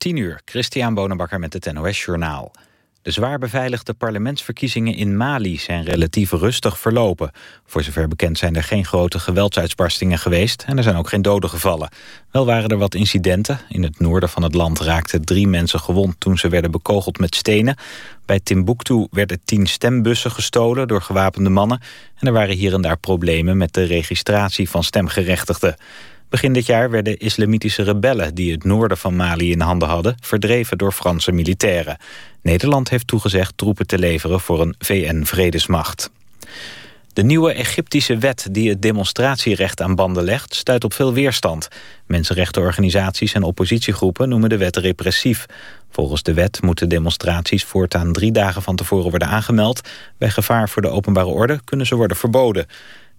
10 uur, Christian Bonenbakker met het NOS Journaal. De zwaar beveiligde parlementsverkiezingen in Mali zijn relatief rustig verlopen. Voor zover bekend zijn er geen grote geweldsuitbarstingen geweest... en er zijn ook geen doden gevallen. Wel waren er wat incidenten. In het noorden van het land raakten drie mensen gewond... toen ze werden bekogeld met stenen. Bij Timbuktu werden tien stembussen gestolen door gewapende mannen... en er waren hier en daar problemen met de registratie van stemgerechtigden. Begin dit jaar werden islamitische rebellen die het noorden van Mali in handen hadden... verdreven door Franse militairen. Nederland heeft toegezegd troepen te leveren voor een VN-vredesmacht. De nieuwe Egyptische wet die het demonstratierecht aan banden legt... stuit op veel weerstand. Mensenrechtenorganisaties en oppositiegroepen noemen de wet repressief. Volgens de wet moeten demonstraties voortaan drie dagen van tevoren worden aangemeld. Bij gevaar voor de openbare orde kunnen ze worden verboden.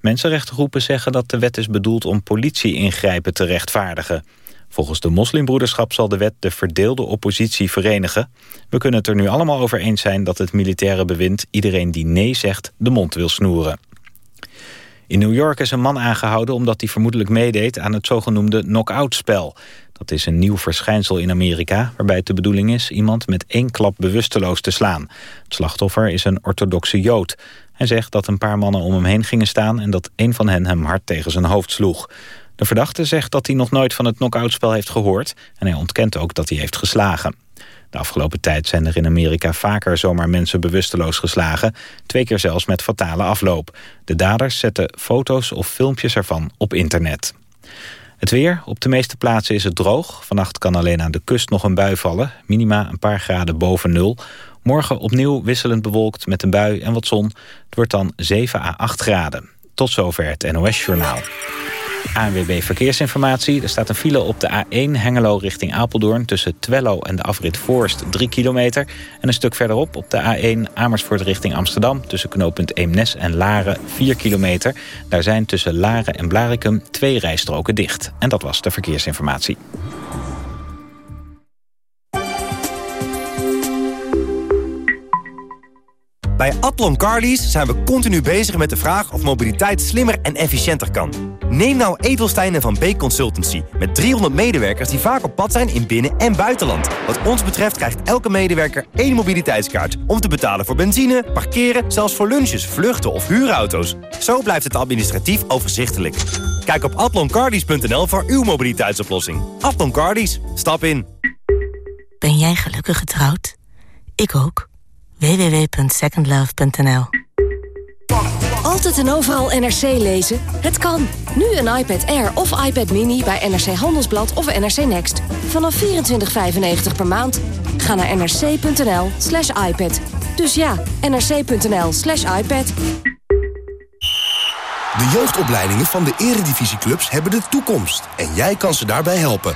Mensenrechtengroepen zeggen dat de wet is bedoeld om politie-ingrijpen te rechtvaardigen. Volgens de moslimbroederschap zal de wet de verdeelde oppositie verenigen. We kunnen het er nu allemaal over eens zijn dat het militaire bewind... iedereen die nee zegt de mond wil snoeren. In New York is een man aangehouden omdat hij vermoedelijk meedeed... aan het zogenoemde knock-out-spel. Dat is een nieuw verschijnsel in Amerika... waarbij het de bedoeling is iemand met één klap bewusteloos te slaan. Het slachtoffer is een orthodoxe jood. Hij zegt dat een paar mannen om hem heen gingen staan... en dat een van hen hem hard tegen zijn hoofd sloeg. De verdachte zegt dat hij nog nooit van het knock-outspel heeft gehoord... en hij ontkent ook dat hij heeft geslagen. De afgelopen tijd zijn er in Amerika vaker zomaar mensen bewusteloos geslagen. Twee keer zelfs met fatale afloop. De daders zetten foto's of filmpjes ervan op internet. Het weer. Op de meeste plaatsen is het droog. Vannacht kan alleen aan de kust nog een bui vallen. Minima een paar graden boven nul. Morgen opnieuw wisselend bewolkt met een bui en wat zon. Het wordt dan 7 à 8 graden. Tot zover het NOS Journaal. ANWB Verkeersinformatie. Er staat een file op de A1 Hengelo richting Apeldoorn... tussen Twello en de afrit Voorst 3 kilometer. En een stuk verderop op de A1 Amersfoort richting Amsterdam... tussen knooppunt Eemnes en Laren 4 kilometer. Daar zijn tussen Laren en Blarikum twee rijstroken dicht. En dat was de verkeersinformatie. Bij Atlon Carlies zijn we continu bezig met de vraag of mobiliteit slimmer en efficiënter kan. Neem nou Edelstein en Van Beek Consultancy. Met 300 medewerkers die vaak op pad zijn in binnen- en buitenland. Wat ons betreft krijgt elke medewerker één mobiliteitskaart. Om te betalen voor benzine, parkeren, zelfs voor lunches, vluchten of huurauto's. Zo blijft het administratief overzichtelijk. Kijk op atloncardies.nl voor uw mobiliteitsoplossing. Atlon Cardies, stap in. Ben jij gelukkig getrouwd? Ik ook www.secondlove.nl Altijd en overal NRC lezen? Het kan. Nu een iPad Air of iPad Mini bij NRC Handelsblad of NRC Next. Vanaf 24,95 per maand. Ga naar nrc.nl slash iPad. Dus ja, nrc.nl slash iPad. De jeugdopleidingen van de eredivisieclubs hebben de toekomst. En jij kan ze daarbij helpen.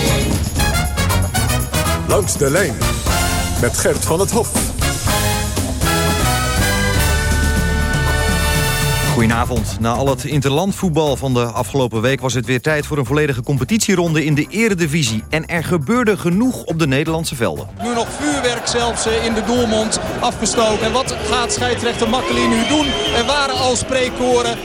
Langs de lijn met Gert van het Hof. Goedenavond. Na al het interlandvoetbal van de afgelopen week... was het weer tijd voor een volledige competitieronde in de eredivisie. En er gebeurde genoeg op de Nederlandse velden. Nu nog vuurwerk zelfs eh, in de doelmond afgestoken. En wat gaat scheidsrechter Makkeli nu doen? Er waren al spreekkoren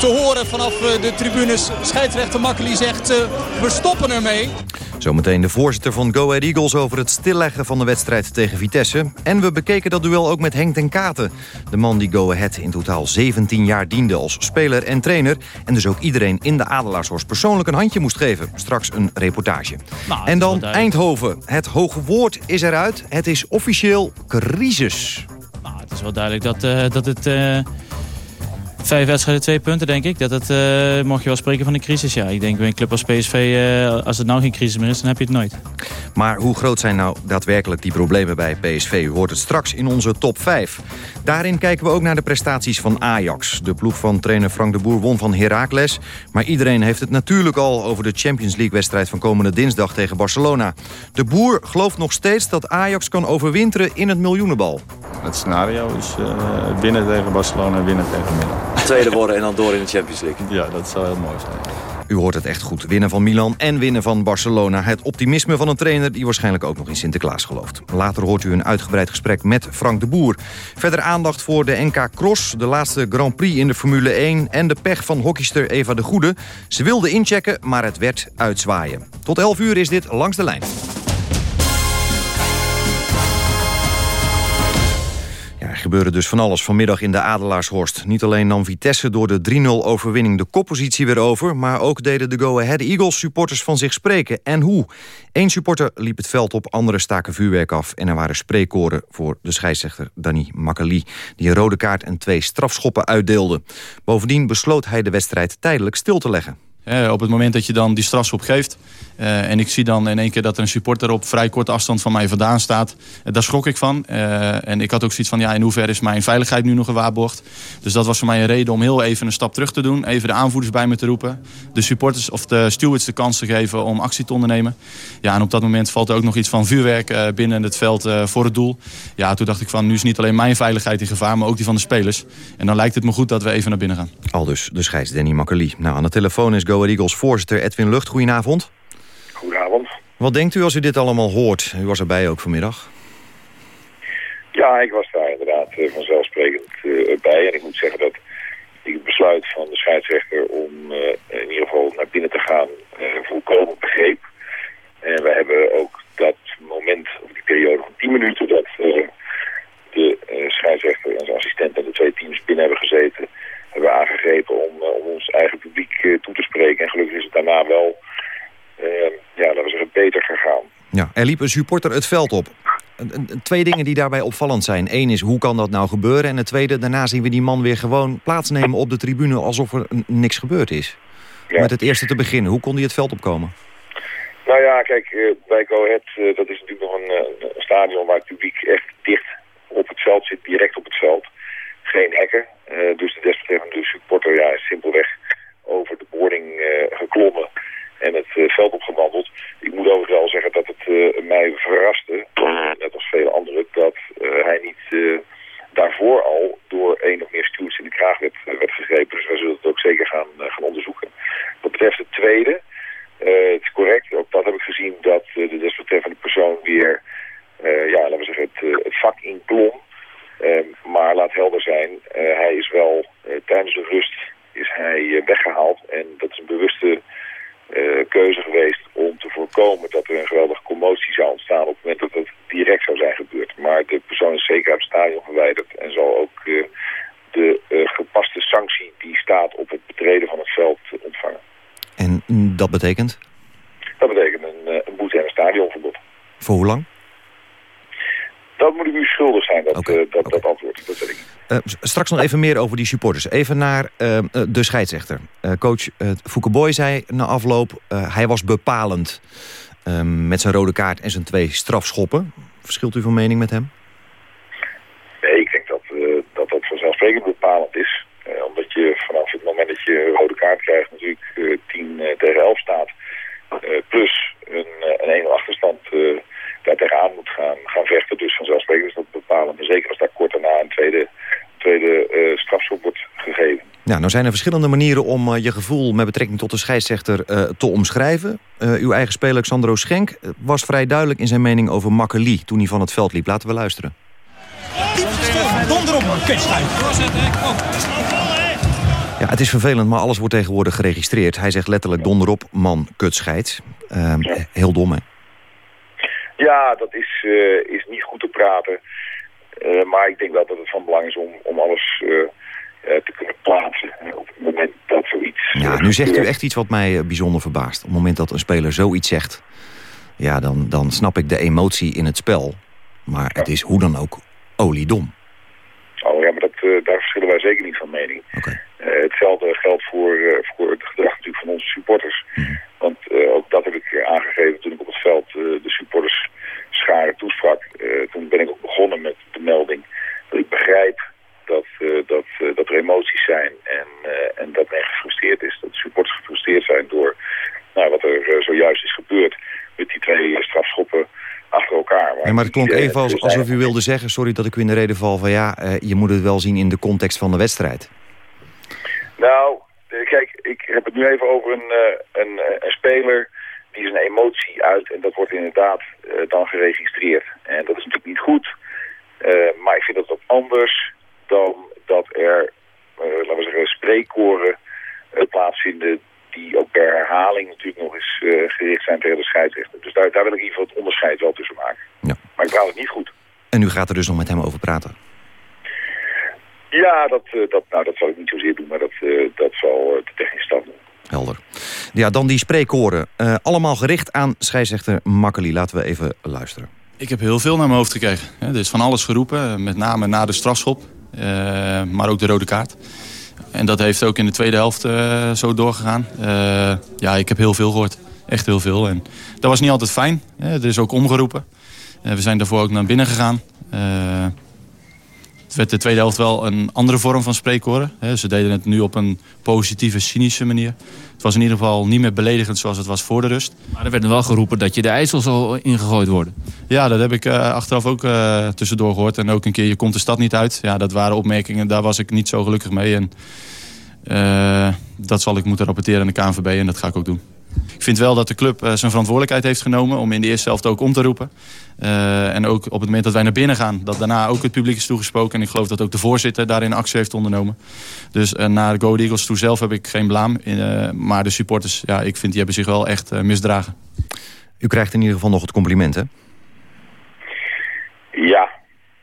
te horen vanaf eh, de tribunes. Scheidsrechter Makkeli zegt, eh, we stoppen ermee. Zometeen de voorzitter van Go Ahead Eagles over het stilleggen van de wedstrijd tegen Vitesse. En we bekeken dat duel ook met Henk ten Katen. De man die Go Ahead in totaal 17 jaar diende als speler en trainer. En dus ook iedereen in de Adelaarshorst persoonlijk een handje moest geven. Straks een reportage. Nou, en dan Eindhoven. Het hoge woord is eruit. Het is officieel crisis. Nou, het is wel duidelijk dat, uh, dat het... Uh Vijf wedstrijden, twee punten denk ik. Dat het, uh, mocht je wel spreken van een crisis. Ja, ik denk bij een club als PSV, uh, als het nou geen crisis meer is, dan heb je het nooit. Maar hoe groot zijn nou daadwerkelijk die problemen bij PSV? U hoort het straks in onze top 5. Daarin kijken we ook naar de prestaties van Ajax. De ploeg van trainer Frank de Boer won van Heracles. Maar iedereen heeft het natuurlijk al over de Champions League-wedstrijd... van komende dinsdag tegen Barcelona. De Boer gelooft nog steeds dat Ajax kan overwinteren in het miljoenenbal. Het scenario is uh, winnen tegen Barcelona en winnen tegen Milan. Tweede worden en dan door in de Champions League. Ja, dat zou heel mooi zijn. U hoort het echt goed. Winnen van Milan en winnen van Barcelona. Het optimisme van een trainer die waarschijnlijk ook nog in Sinterklaas gelooft. Later hoort u een uitgebreid gesprek met Frank de Boer. Verder aandacht voor de NK Cross, de laatste Grand Prix in de Formule 1... en de pech van hockeyster Eva de Goede. Ze wilde inchecken, maar het werd uitzwaaien. Tot 11 uur is dit Langs de Lijn. Gebeurde dus van alles vanmiddag in de Adelaarshorst. Niet alleen nam Vitesse door de 3-0-overwinning de koppositie weer over... maar ook deden de Go Ahead Eagles supporters van zich spreken. En hoe? Eén supporter liep het veld op, andere staken vuurwerk af... en er waren spreekkoren voor de scheidsrechter Danny Makali... die een rode kaart en twee strafschoppen uitdeelde. Bovendien besloot hij de wedstrijd tijdelijk stil te leggen. Op het moment dat je dan die strafschop geeft... Uh, en ik zie dan in één keer dat er een supporter op vrij korte afstand van mij vandaan staat. Uh, daar schrok ik van. Uh, en ik had ook zoiets van, ja, in hoeverre is mijn veiligheid nu nog gewaarborgd? Dus dat was voor mij een reden om heel even een stap terug te doen. Even de aanvoerders bij me te roepen. De supporters of de stewards de kans te geven om actie te ondernemen. Ja, en op dat moment valt er ook nog iets van vuurwerk binnen het veld voor het doel. Ja, toen dacht ik van, nu is niet alleen mijn veiligheid in gevaar, maar ook die van de spelers. En dan lijkt het me goed dat we even naar binnen gaan. Al dus de scheids Danny Makkerly. Nou, aan de telefoon is Go Eagles voorzitter Edwin Lucht. Goedenavond. Goedenavond. Wat denkt u als u dit allemaal hoort? U was erbij ook vanmiddag. Ja, ik was daar inderdaad uh, vanzelfsprekend uh, bij. En ik moet zeggen dat ik het besluit van de scheidsrechter om uh, in ieder geval naar binnen te gaan volkomen begreep. En we hebben ook dat moment, of die periode van 10 minuten, dat de scheidsrechter en zijn assistent en de twee teams binnen hebben gezeten, hebben aangegrepen om, om ons eigen publiek toe te spreken. En gelukkig is het daarna wel uh, ja, laten we zeggen, beter gegaan. Ja, er liep een supporter het veld op. Twee dingen die daarbij opvallend zijn. Eén is, hoe kan dat nou gebeuren? En het tweede, daarna zien we die man weer gewoon plaatsnemen op de tribune... alsof er niks gebeurd is. Ja. Met het eerste te beginnen, hoe kon hij het veld opkomen? Nou ja, kijk, bij Go Ahead, dat is natuurlijk nog een, een, stadion waar het publiek echt dicht op het veld zit, direct op het veld. Geen hekken, uh, dus de desbetreffende supporter ja, is simpelweg over de boarding geklommen en het uh, veld opgewandeld. Ik moet overigens wel zeggen dat het mij verraste, net als vele anderen, dat uh, hij niet daarvoor al door één of meer stewards in de kraag werd, werd gegrepen. Dus wij zullen het ook zeker gaan, gaan onderzoeken. Wat betreft het tweede, het is correct, ook dat heb ik gezien dat de desbetreffende persoon weer, ja, laten we zeggen, het, het vak inklom. maar laat helder zijn, hij is wel tijdens de rust is hij weggehaald en dat is een bewuste uh, keuze geweest om te voorkomen dat er een geweldige commotie zou ontstaan op het moment dat het direct zou zijn gebeurd. Maar de persoon is zeker uit het stadion verwijderd en zal ook uh, de uh, gepaste sanctie die staat op het betreden van het veld ontvangen. En dat betekent? Dat betekent een, een boete en een stadionverbod. Voor hoe lang? Dat moet ik u schuldig zijn, dat, okay. dat, okay. dat antwoord. Dat weet ik. Uh, straks nog even meer over die supporters. Even naar uh, de scheidsrechter. Uh, coach Fouke zei na afloop... hij was bepalend met zijn rode kaart en zijn twee strafschoppen. Verschilt u van mening met hem? Nee, ik denk dat dat, dat vanzelfsprekend bepalend is. omdat je vanaf het moment dat je een rode kaart krijgt... natuurlijk 10 tegen 11 staat. plus een, een 1-0 achterstand daar tegenaan moet gaan, gaan vechten. Dus vanzelfsprekend is dat bepalend. En zeker als daar kort daarna een tweede tweede uh, strafschop wordt gegeven. Ja, nou zijn er verschillende manieren om uh, je gevoel met betrekking tot de scheidsrechter uh, te omschrijven. uw eigen speler Xandro Schenk was vrij duidelijk in zijn mening over Makkeli toen hij van het veld liep. Laten we luisteren. Donder op, Ja, het is vervelend, maar alles wordt tegenwoordig geregistreerd. Hij zegt letterlijk donderop, man, kutscheids. Ehm. Heel dom, hè? Ja, dat is, is niet goed te praten. Uh, maar ik denk wel dat het van belang is om, om alles uh, uh, te kunnen plaatsen. op het moment dat zoiets... Ja, nu zegt u echt iets wat mij bijzonder verbaast. Op het moment dat een speler zoiets zegt... ja, dan, dan snap ik de emotie in het spel. Maar het is hoe dan ook oliedom. Oh ja, maar dat, daar verschillen wij zeker niet van mening. hetzelfde geldt voor, voor het gedrag natuurlijk van onze supporters. Want ook dat heb ik aangegeven toen ik op het veld de supporters scharen toesprak. toen ben ik ook begonnen met de melding dat ik begrijp dat, dat, dat er emoties zijn en, en dat men gefrustreerd is. Dat de supporters gefrustreerd zijn door nou, wat er zojuist is gebeurd met die twee strafschoppen achter elkaar. Maar, ja, maar het klonk even als, alsof u wilde zeggen, sorry dat ik u in de reden val, van ja, je moet het wel zien in de context van de wedstrijd. Nou, kijk, ik heb het nu even over een, een, een, speler die zijn emotie uit en dat wordt inderdaad uh, dan geregistreerd. En dat is natuurlijk niet goed, maar ik vind dat ook anders dan dat er, laten we zeggen, spreekkoren plaatsvinden die ook per herhaling natuurlijk nog eens uh, gericht zijn tegen de scheidsrechter. Dus daar, daar wil ik in ieder geval het onderscheid wel tussen maken. Ja. Maar ik praat het niet goed. En u gaat er dus nog met hem over praten? Ja, dat, uh, dat, nou, dat zal ik niet zozeer doen, maar dat, uh, dat zal de technische staf doen. Helder. Ja, dan die spreekkoren. allemaal gericht aan scheidsrechter Makkeli. Laten we even luisteren. Ik heb heel veel naar mijn hoofd gekregen. Er is van alles geroepen, met name na de strafschop. Maar ook de rode kaart. En dat heeft ook in de tweede helft uh, zo doorgegaan. Uh, ja, ik heb heel veel gehoord. Echt heel veel. En dat was niet altijd fijn. Er is ook omgeroepen. We zijn daarvoor ook naar binnen gegaan. Het werd de tweede helft wel een andere vorm van spreekhoren. Ze deden het nu op een positieve, cynische manier. Het was in ieder geval niet meer beledigend zoals het was voor de rust. Maar er werd wel geroepen dat je de ijsel zal ingegooid worden. Ja, dat heb ik uh, achteraf ook uh, tussendoor gehoord. En ook een keer, je komt de stad niet uit. Ja, dat waren opmerkingen, daar was ik niet zo gelukkig mee. En uh, dat zal ik moeten rapporteren aan de KNVB en dat ga ik ook doen. Ik vind wel dat de club zijn verantwoordelijkheid heeft genomen om in de eerste helft ook om te roepen. Uh, en ook op het moment dat wij naar binnen gaan, dat daarna ook het publiek is toegesproken. En ik geloof dat ook de voorzitter daarin actie heeft ondernomen. Dus uh, naar de Go Eagles toe zelf heb ik geen blaam. Uh, maar de supporters, ja, ik vind die hebben zich wel echt misdragen. U krijgt in ieder geval nog het compliment, hè? Ja.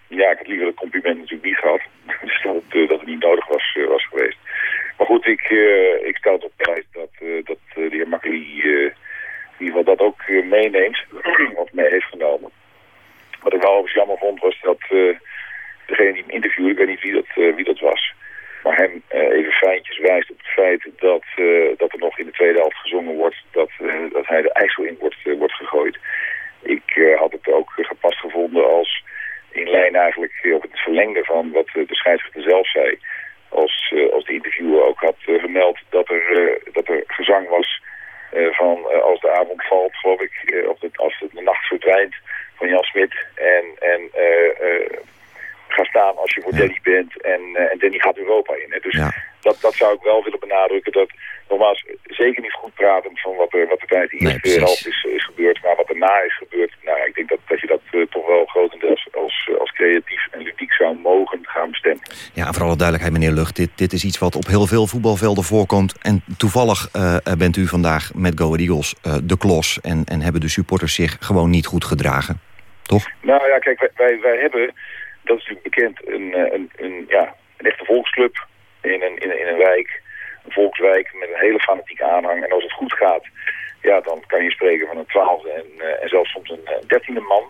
Ja, ik had liever het compliment natuurlijk niet gehad. dus dat het, dat het niet nodig was, was geweest. Maar goed, ik, ik stel het op prijs dat, dat de heer Makkeli in ieder geval dat ook meeneemt. of mee heeft genomen. Wat ik wel jammer vond was dat uh, degene die hem interviewde, ik weet niet wie dat, uh, wie dat was, maar hem uh, even fijntjes wijst op het feit dat, dat er nog in de tweede helft gezongen wordt dat, dat hij de IJssel in wordt, wordt gegooid. Ik had het ook gepast gevonden als in lijn eigenlijk op het verlengde van wat de scheidsrechter zelf zei. Als, als de interviewer ook had gemeld dat er, dat er gezang was van als de avond valt, geloof ik, of het, als de nacht verdwijnt, van Jan Smit. En, en ga staan als je voor ja. Danny bent. En, en Danny gaat Europa in. Hè. Dus ja. Dat, dat zou ik wel willen benadrukken. Dat nogmaals zeker niet goed praten van wat er, wat er tijdens de eerste helft is, is gebeurd. Maar wat erna is gebeurd. Nou, ik denk dat, dat je dat uh, toch wel grotendeels als, als creatief en ludiek zou mogen gaan bestemmen. Ja, voor alle duidelijkheid meneer Lucht. Dit, dit is iets wat op heel veel voetbalvelden voorkomt. En toevallig uh, bent u vandaag met Go Eagles uh, de klos. En, en hebben de supporters zich gewoon niet goed gedragen. Toch? Nou ja, kijk, wij, wij, wij hebben, dat is natuurlijk bekend, een, een, een, ja, een echte volksclub in een, in, een, in een wijk. Een volkswijk met een hele fanatieke aanhang. En als het goed gaat, ja, dan kan je spreken van een twaalfde en, uh, en zelfs soms een dertiende man.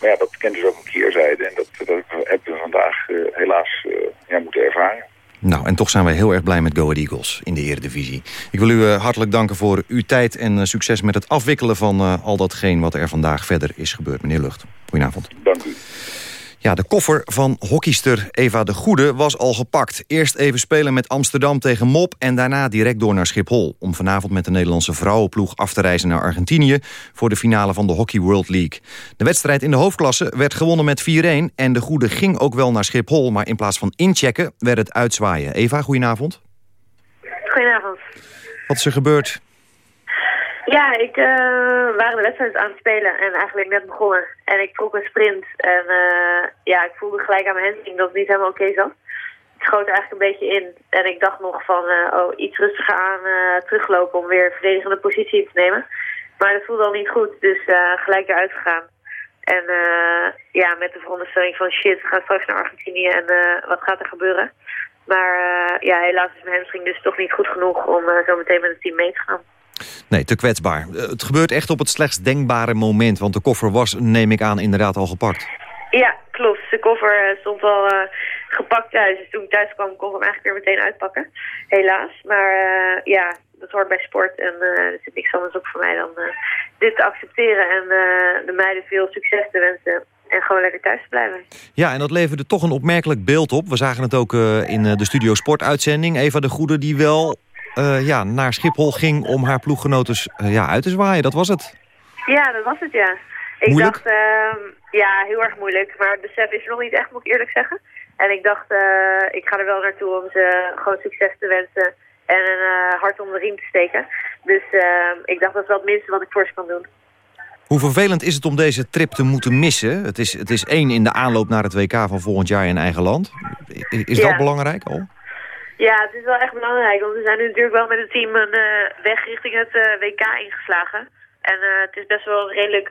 Maar ja, dat kent dus ook een keerzijde. En dat, dat hebben we vandaag uh, helaas uh, ja, moeten ervaren. Nou, en toch zijn wij heel erg blij met Go Ahead Eagles in de Eredivisie. Ik wil u hartelijk danken voor uw tijd en succes met het afwikkelen van al datgene wat er vandaag verder is gebeurd. Meneer Lucht, goedenavond. Dank u. Ja, de koffer van hockeyster Eva de Goede was al gepakt. Eerst even spelen met Amsterdam tegen Mop... en daarna direct door naar Schiphol... om vanavond met de Nederlandse vrouwenploeg af te reizen naar Argentinië... voor de finale van de Hockey World League. De wedstrijd in de hoofdklasse werd gewonnen met 4-1... en de Goede ging ook wel naar Schiphol... maar in plaats van inchecken werd het uitzwaaien. Eva, goedenavond. Goedenavond. Wat is er gebeurd? Ja, ik uh, waren de wedstrijd aan het spelen en eigenlijk net begonnen. En ik trok een sprint en uh, ja, ik voelde gelijk aan mijn hamstring dat het niet helemaal oké okay zat. Ik schoot eigenlijk een beetje in en ik dacht nog van uh, oh, iets rustiger aan teruglopen om weer verdedigende positie in te nemen. Maar dat voelde al niet goed, dus gelijk eruit gegaan. En ja, met de veronderstelling van shit, we gaan straks naar Argentinië en wat gaat er gebeuren? Maar ja, helaas is mijn hamstring dus toch niet goed genoeg om zo meteen met het team mee te gaan. Nee, te kwetsbaar. Het gebeurt echt op het slechtst denkbare moment. Want de koffer was, neem ik aan, inderdaad al gepakt. Ja, klopt. De koffer stond al uh, gepakt thuis. Dus toen ik thuis kwam, kon ik hem eigenlijk weer meteen uitpakken. Helaas. Maar uh, ja, dat hoort bij sport. En uh, er zit niks anders op voor mij dan dit te accepteren. En de meiden veel succes te wensen. En gewoon lekker thuis te blijven. Ja, en dat leverde toch een opmerkelijk beeld op. We zagen het ook in de Studio Sport uitzending. Eva de Goede die wel ja, naar Schiphol ging om haar ploeggenoten ja, uit te zwaaien. Dat was het. Ja, dat was het, ja. Ik moeilijk? dacht, uh, ja, heel erg moeilijk. Maar het besef is er nog niet echt, moet ik eerlijk zeggen. En ik dacht, uh, ik ga er wel naartoe om ze gewoon succes te wensen en een hart om de riem te steken. Dus ehm, ik dacht, dat is wel het minste wat ik voor ze kan doen. Hoe vervelend is het om deze trip te moeten missen? Het is, het is één in de aanloop naar het WK van volgend jaar in eigen land. Is ja. dat belangrijk al? Ja, het is wel echt belangrijk. Want we zijn nu natuurlijk wel met het team een uh, weg richting het WK ingeslagen. En uh, het is best wel een redelijk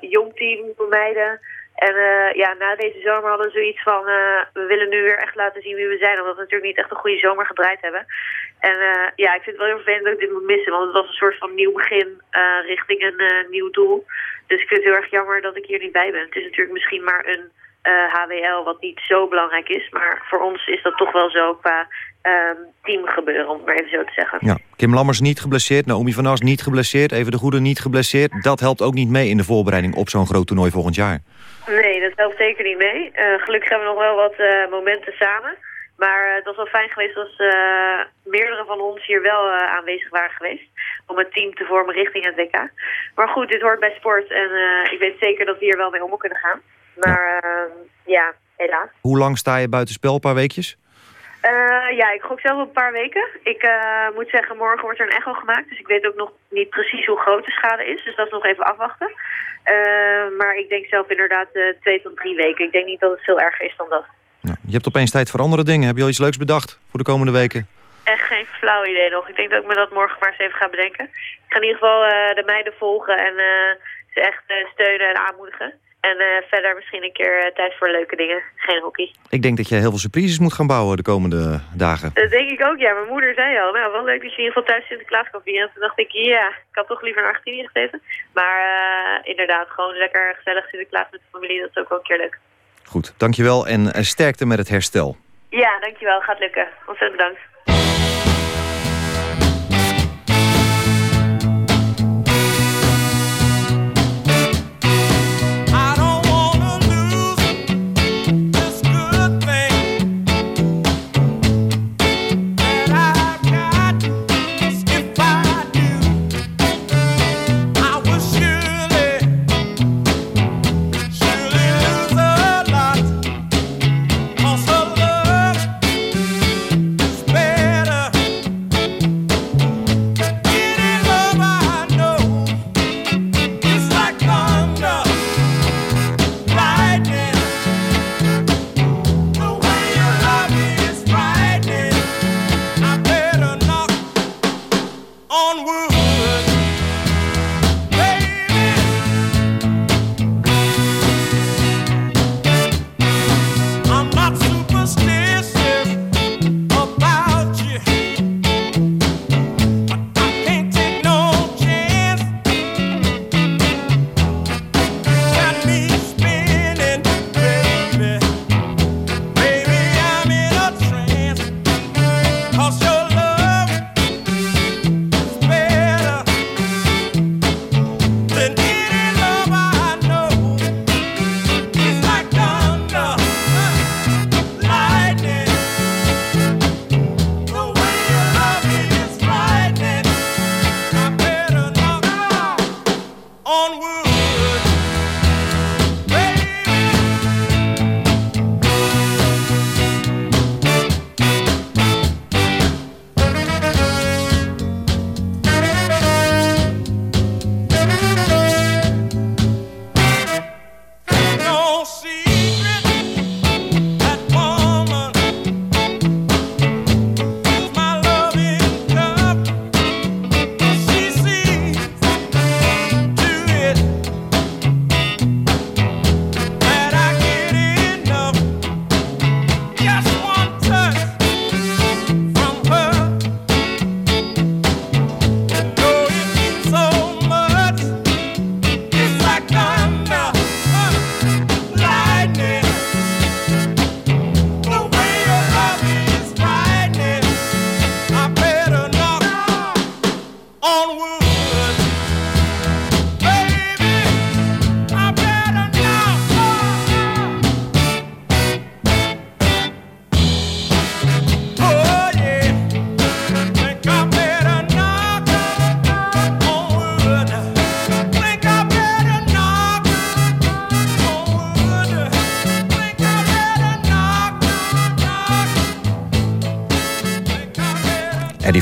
jong team voor meiden. En ja, na deze zomer hadden we zoiets van, we willen nu weer echt laten zien wie we zijn. Omdat we natuurlijk niet echt een goede zomer gedraaid hebben. En ja, ik vind het wel heel vervelend dat ik dit moet missen. Want het was een soort van nieuw begin richting een nieuw doel. Dus ik vind het heel erg jammer dat ik hier niet bij ben. Het is natuurlijk misschien maar een HWL wat niet zo belangrijk is. Maar voor ons is dat toch wel zo qua um, team gebeuren, om het maar even zo te zeggen. Ja. Kim Lammers niet geblesseerd, Naomi van As niet geblesseerd, Even de Goede niet geblesseerd. Dat helpt ook niet mee in de voorbereiding op zo'n groot toernooi volgend jaar. Nee, dat helpt zeker niet mee. Uh, gelukkig hebben we nog wel wat uh, momenten samen. Maar het was wel fijn geweest als meerdere van ons hier wel aanwezig waren geweest. Om een team te vormen richting het WK. Maar goed, dit hoort bij sport en ik weet zeker dat we hier wel mee om kunnen gaan. Maar ja, ja helaas. Hoe lang sta je buitenspel? Een paar weekjes? Uh, ja, ik gok zelf een paar weken. Ik uh, moet zeggen, morgen wordt er een echo gemaakt. Dus ik weet ook nog niet precies hoe groot de schade is. Dus dat is nog even afwachten. Uh, maar ik denk zelf inderdaad twee tot drie weken. Ik denk niet dat het veel erger is dan dat. Ja, je hebt opeens tijd voor andere dingen. Heb je al iets leuks bedacht voor de komende weken? Echt geen flauw idee nog. Ik denk dat ik me dat morgen maar eens even ga bedenken. Ik ga in ieder geval de meiden volgen en ze echt steunen en aanmoedigen. En uh, verder misschien een keer uh, tijd voor leuke dingen. Geen hockey. Ik denk dat je heel veel surprises moet gaan bouwen de komende dagen. Dat denk ik ook, ja. Mijn moeder zei al, nou, wel leuk dat je in ieder geval thuis Sinterklaas kan vieren. En toen dacht ik, ja, ik had toch liever naar Argentinië gezeten. Maar uh, inderdaad, gewoon lekker gezellig Sinterklaas met de familie. Dat is ook wel een keer leuk. Goed, dankjewel en sterkte met het herstel. Ja, dankjewel. Gaat lukken. Ontzettend bedankt.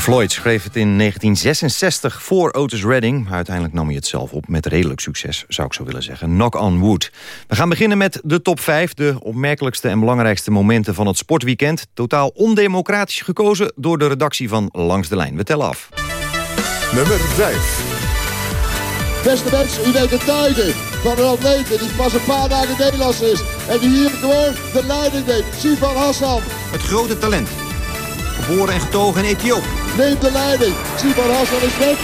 Floyd schreef het in 1966 voor Otis Redding. Uiteindelijk nam hij het zelf op met redelijk succes, zou ik zo willen zeggen. Knock on wood. We gaan beginnen met de top 5. De opmerkelijkste en belangrijkste momenten van het sportweekend. Totaal ondemocratisch gekozen door de redactie van Langs de Lijn. We tellen af. Nummer 5. Beste mensen, u weet het tuigen van een atleten die pas een paar dagen Nederlands is. En die hier gewoon de leiding neemt. Sivan Hassan. Het grote talent. Geboren en getogen in Ethiopië. Neemt de leiding. Sivan Hassan is weg.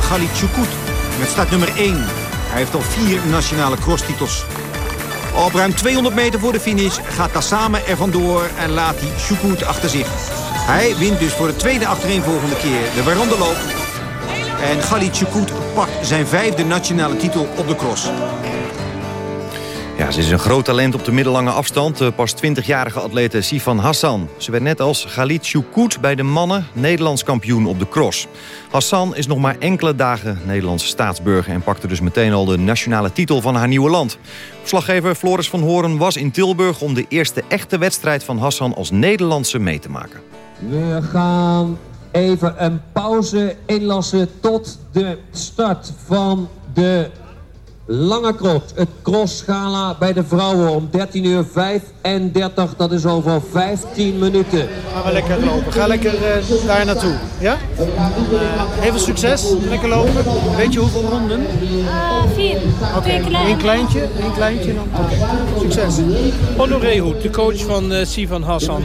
Galit Chukut met start nummer 1. Hij heeft al vier nationale crosstitels. Op ruim 200 meter voor de finish gaat Tassame er vandoor en laat hij Chukut achter zich. Hij wint dus voor de tweede achtereenvolgende keer de Warandeloop. En Galit Chukut pakt zijn vijfde nationale titel op de cross. Ja, ze is een groot talent op de middellange afstand. De pas 20-jarige atlete Sifan Hassan. Ze werd net als Galit Choukout bij de mannen Nederlands kampioen op de cross. Hassan is nog maar enkele dagen Nederlandse staatsburger... en pakte dus meteen al de nationale titel van haar nieuwe land. Verslaggever Floris van Horen was in Tilburg... om de eerste echte wedstrijd van Hassan als Nederlandse mee te maken. We gaan even een pauze inlassen tot de start van de Lange cross, het crossgala bij de vrouwen om 13 uur 35. Dat is over 15 minuten. Gaan we lekker lopen. Ga lekker uh, daar naartoe. Ja? Uh, heel veel succes. Lekker lopen. Weet je hoeveel ronden? Uh, vier. Oké. Okay. Eén kleintje. Eén kleintje dan. Okay. Succes. Honoré Hoed, de coach van uh, Sivan Hassan.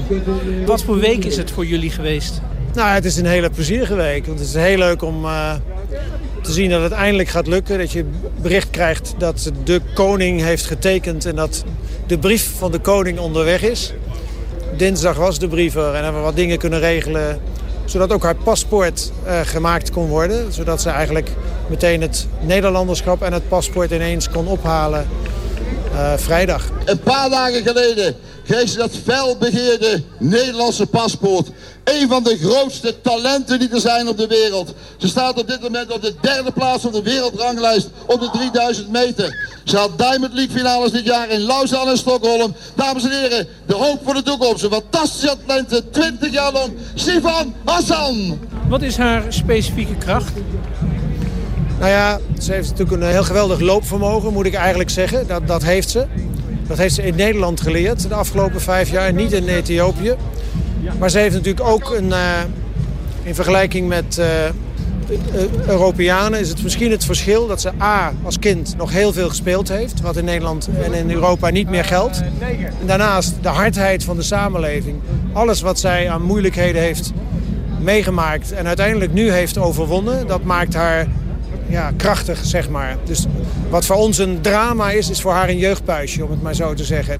Wat voor week is het voor jullie geweest? Nou, het is een hele plezierige week. Want het is heel leuk om te zien dat het eindelijk gaat lukken. Dat je bericht krijgt dat de koning heeft getekend en dat de brief van de koning onderweg is. Dinsdag was de brief er en hebben we wat dingen kunnen regelen zodat ook haar paspoort uh, gemaakt kon worden. Zodat ze eigenlijk meteen het Nederlanderschap en het paspoort ineens kon ophalen uh, vrijdag. Een paar dagen geleden ze dat felbegeerde Nederlandse paspoort. Een van de grootste talenten die er zijn op de wereld. Ze staat op dit moment op de derde plaats op de wereldranglijst op de 3000 meter. Ze had Diamond League finales dit jaar in Lausanne en Stockholm. Dames en heren, de hoop voor de toekomst. Een fantastische atlete, 20 jaar lang, Sivan Hassan. Wat is haar specifieke kracht? Nou ja, ze heeft natuurlijk een heel geweldig loopvermogen, moet ik eigenlijk zeggen. Dat, dat heeft ze. Dat heeft ze in Nederland geleerd de afgelopen vijf jaar, niet in Ethiopië. Maar ze heeft natuurlijk ook een, uh, in vergelijking met uh, Europeanen is het misschien het verschil dat ze A, als kind nog heel veel gespeeld heeft. Wat in Nederland en in Europa niet meer geldt. En daarnaast de hardheid van de samenleving. Alles wat zij aan moeilijkheden heeft meegemaakt en uiteindelijk nu heeft overwonnen. Dat maakt haar ja, krachtig, zeg maar. Dus wat voor ons een drama is, is voor haar een jeugdpuisje, om het maar zo te zeggen.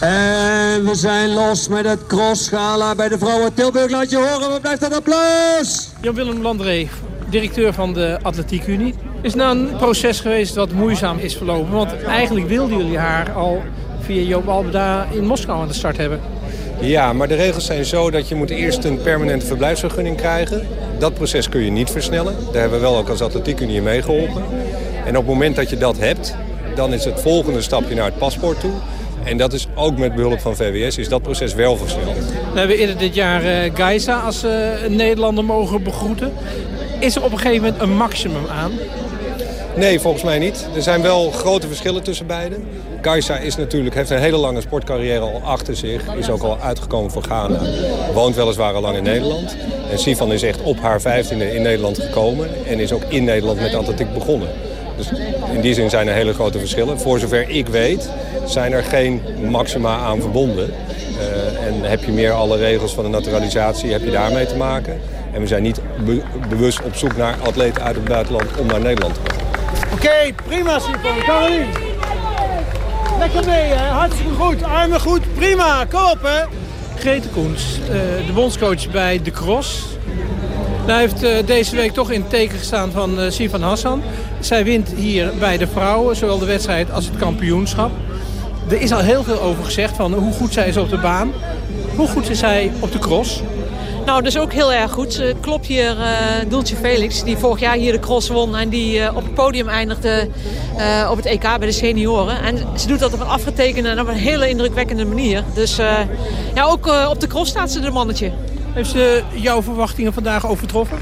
En we zijn los met het crossgala bij de vrouwen Tilburg. Laat je horen, wat blijft dat applaus? Jan-Willem Landree, directeur van de Atletiek Unie. Is nou een proces geweest wat moeizaam is verlopen? Want eigenlijk wilden jullie haar al via Joop Albeda in Moskou aan de start hebben. Ja, maar de regels zijn zo dat je moet eerst een permanente verblijfsvergunning krijgen. Dat proces kun je niet versnellen. Daar hebben we wel ook als Atletiekunie in meegeholpen. En op het moment dat je dat hebt, dan is het volgende stapje naar het paspoort toe. En dat is ook met behulp van VWS, is dat proces wel versneld. We hebben eerder dit jaar uh, Geisa als een Nederlander mogen begroeten. Is er op een gegeven moment een maximum aan? Nee, volgens mij niet. Er zijn wel grote verschillen tussen beiden. Kaisa is natuurlijk, heeft een hele lange sportcarrière al achter zich. Is ook al uitgekomen voor Ghana. Woont weliswaar al lang in Nederland. En Sifan is echt op haar vijftiende in Nederland gekomen. En is ook in Nederland met atletiek begonnen. Dus in die zin zijn er hele grote verschillen. Voor zover ik weet zijn er geen maxima aan verbonden. Uh, en heb je meer alle regels van de naturalisatie, heb je daarmee te maken. En we zijn niet be bewust op zoek naar atleten uit het buitenland om naar Nederland te komen. Oké, okay, prima kan niet. Lekker mee, hè? hartstikke goed. Armen goed, prima. Kom op, hè. Grete Koens, uh, de bondscoach bij De Cross. Nou heeft uh, deze week toch in het teken gestaan van uh, Sivan Hassan. Zij wint hier bij de vrouwen, zowel de wedstrijd als het kampioenschap. Er is al heel veel over gezegd van hoe goed zij is op de baan. Hoe goed is zij op de cross? Nou, dat is ook heel erg goed. Ze klopt hier uh, Doeltje Felix, die vorig jaar hier de cross won... en die uh, op het podium eindigde uh, op het EK bij de senioren. En ze doet dat op een afgetekende en op een hele indrukwekkende manier. Dus ja, ook op de cross staat ze de mannetje. Heeft ze jouw verwachtingen vandaag overtroffen?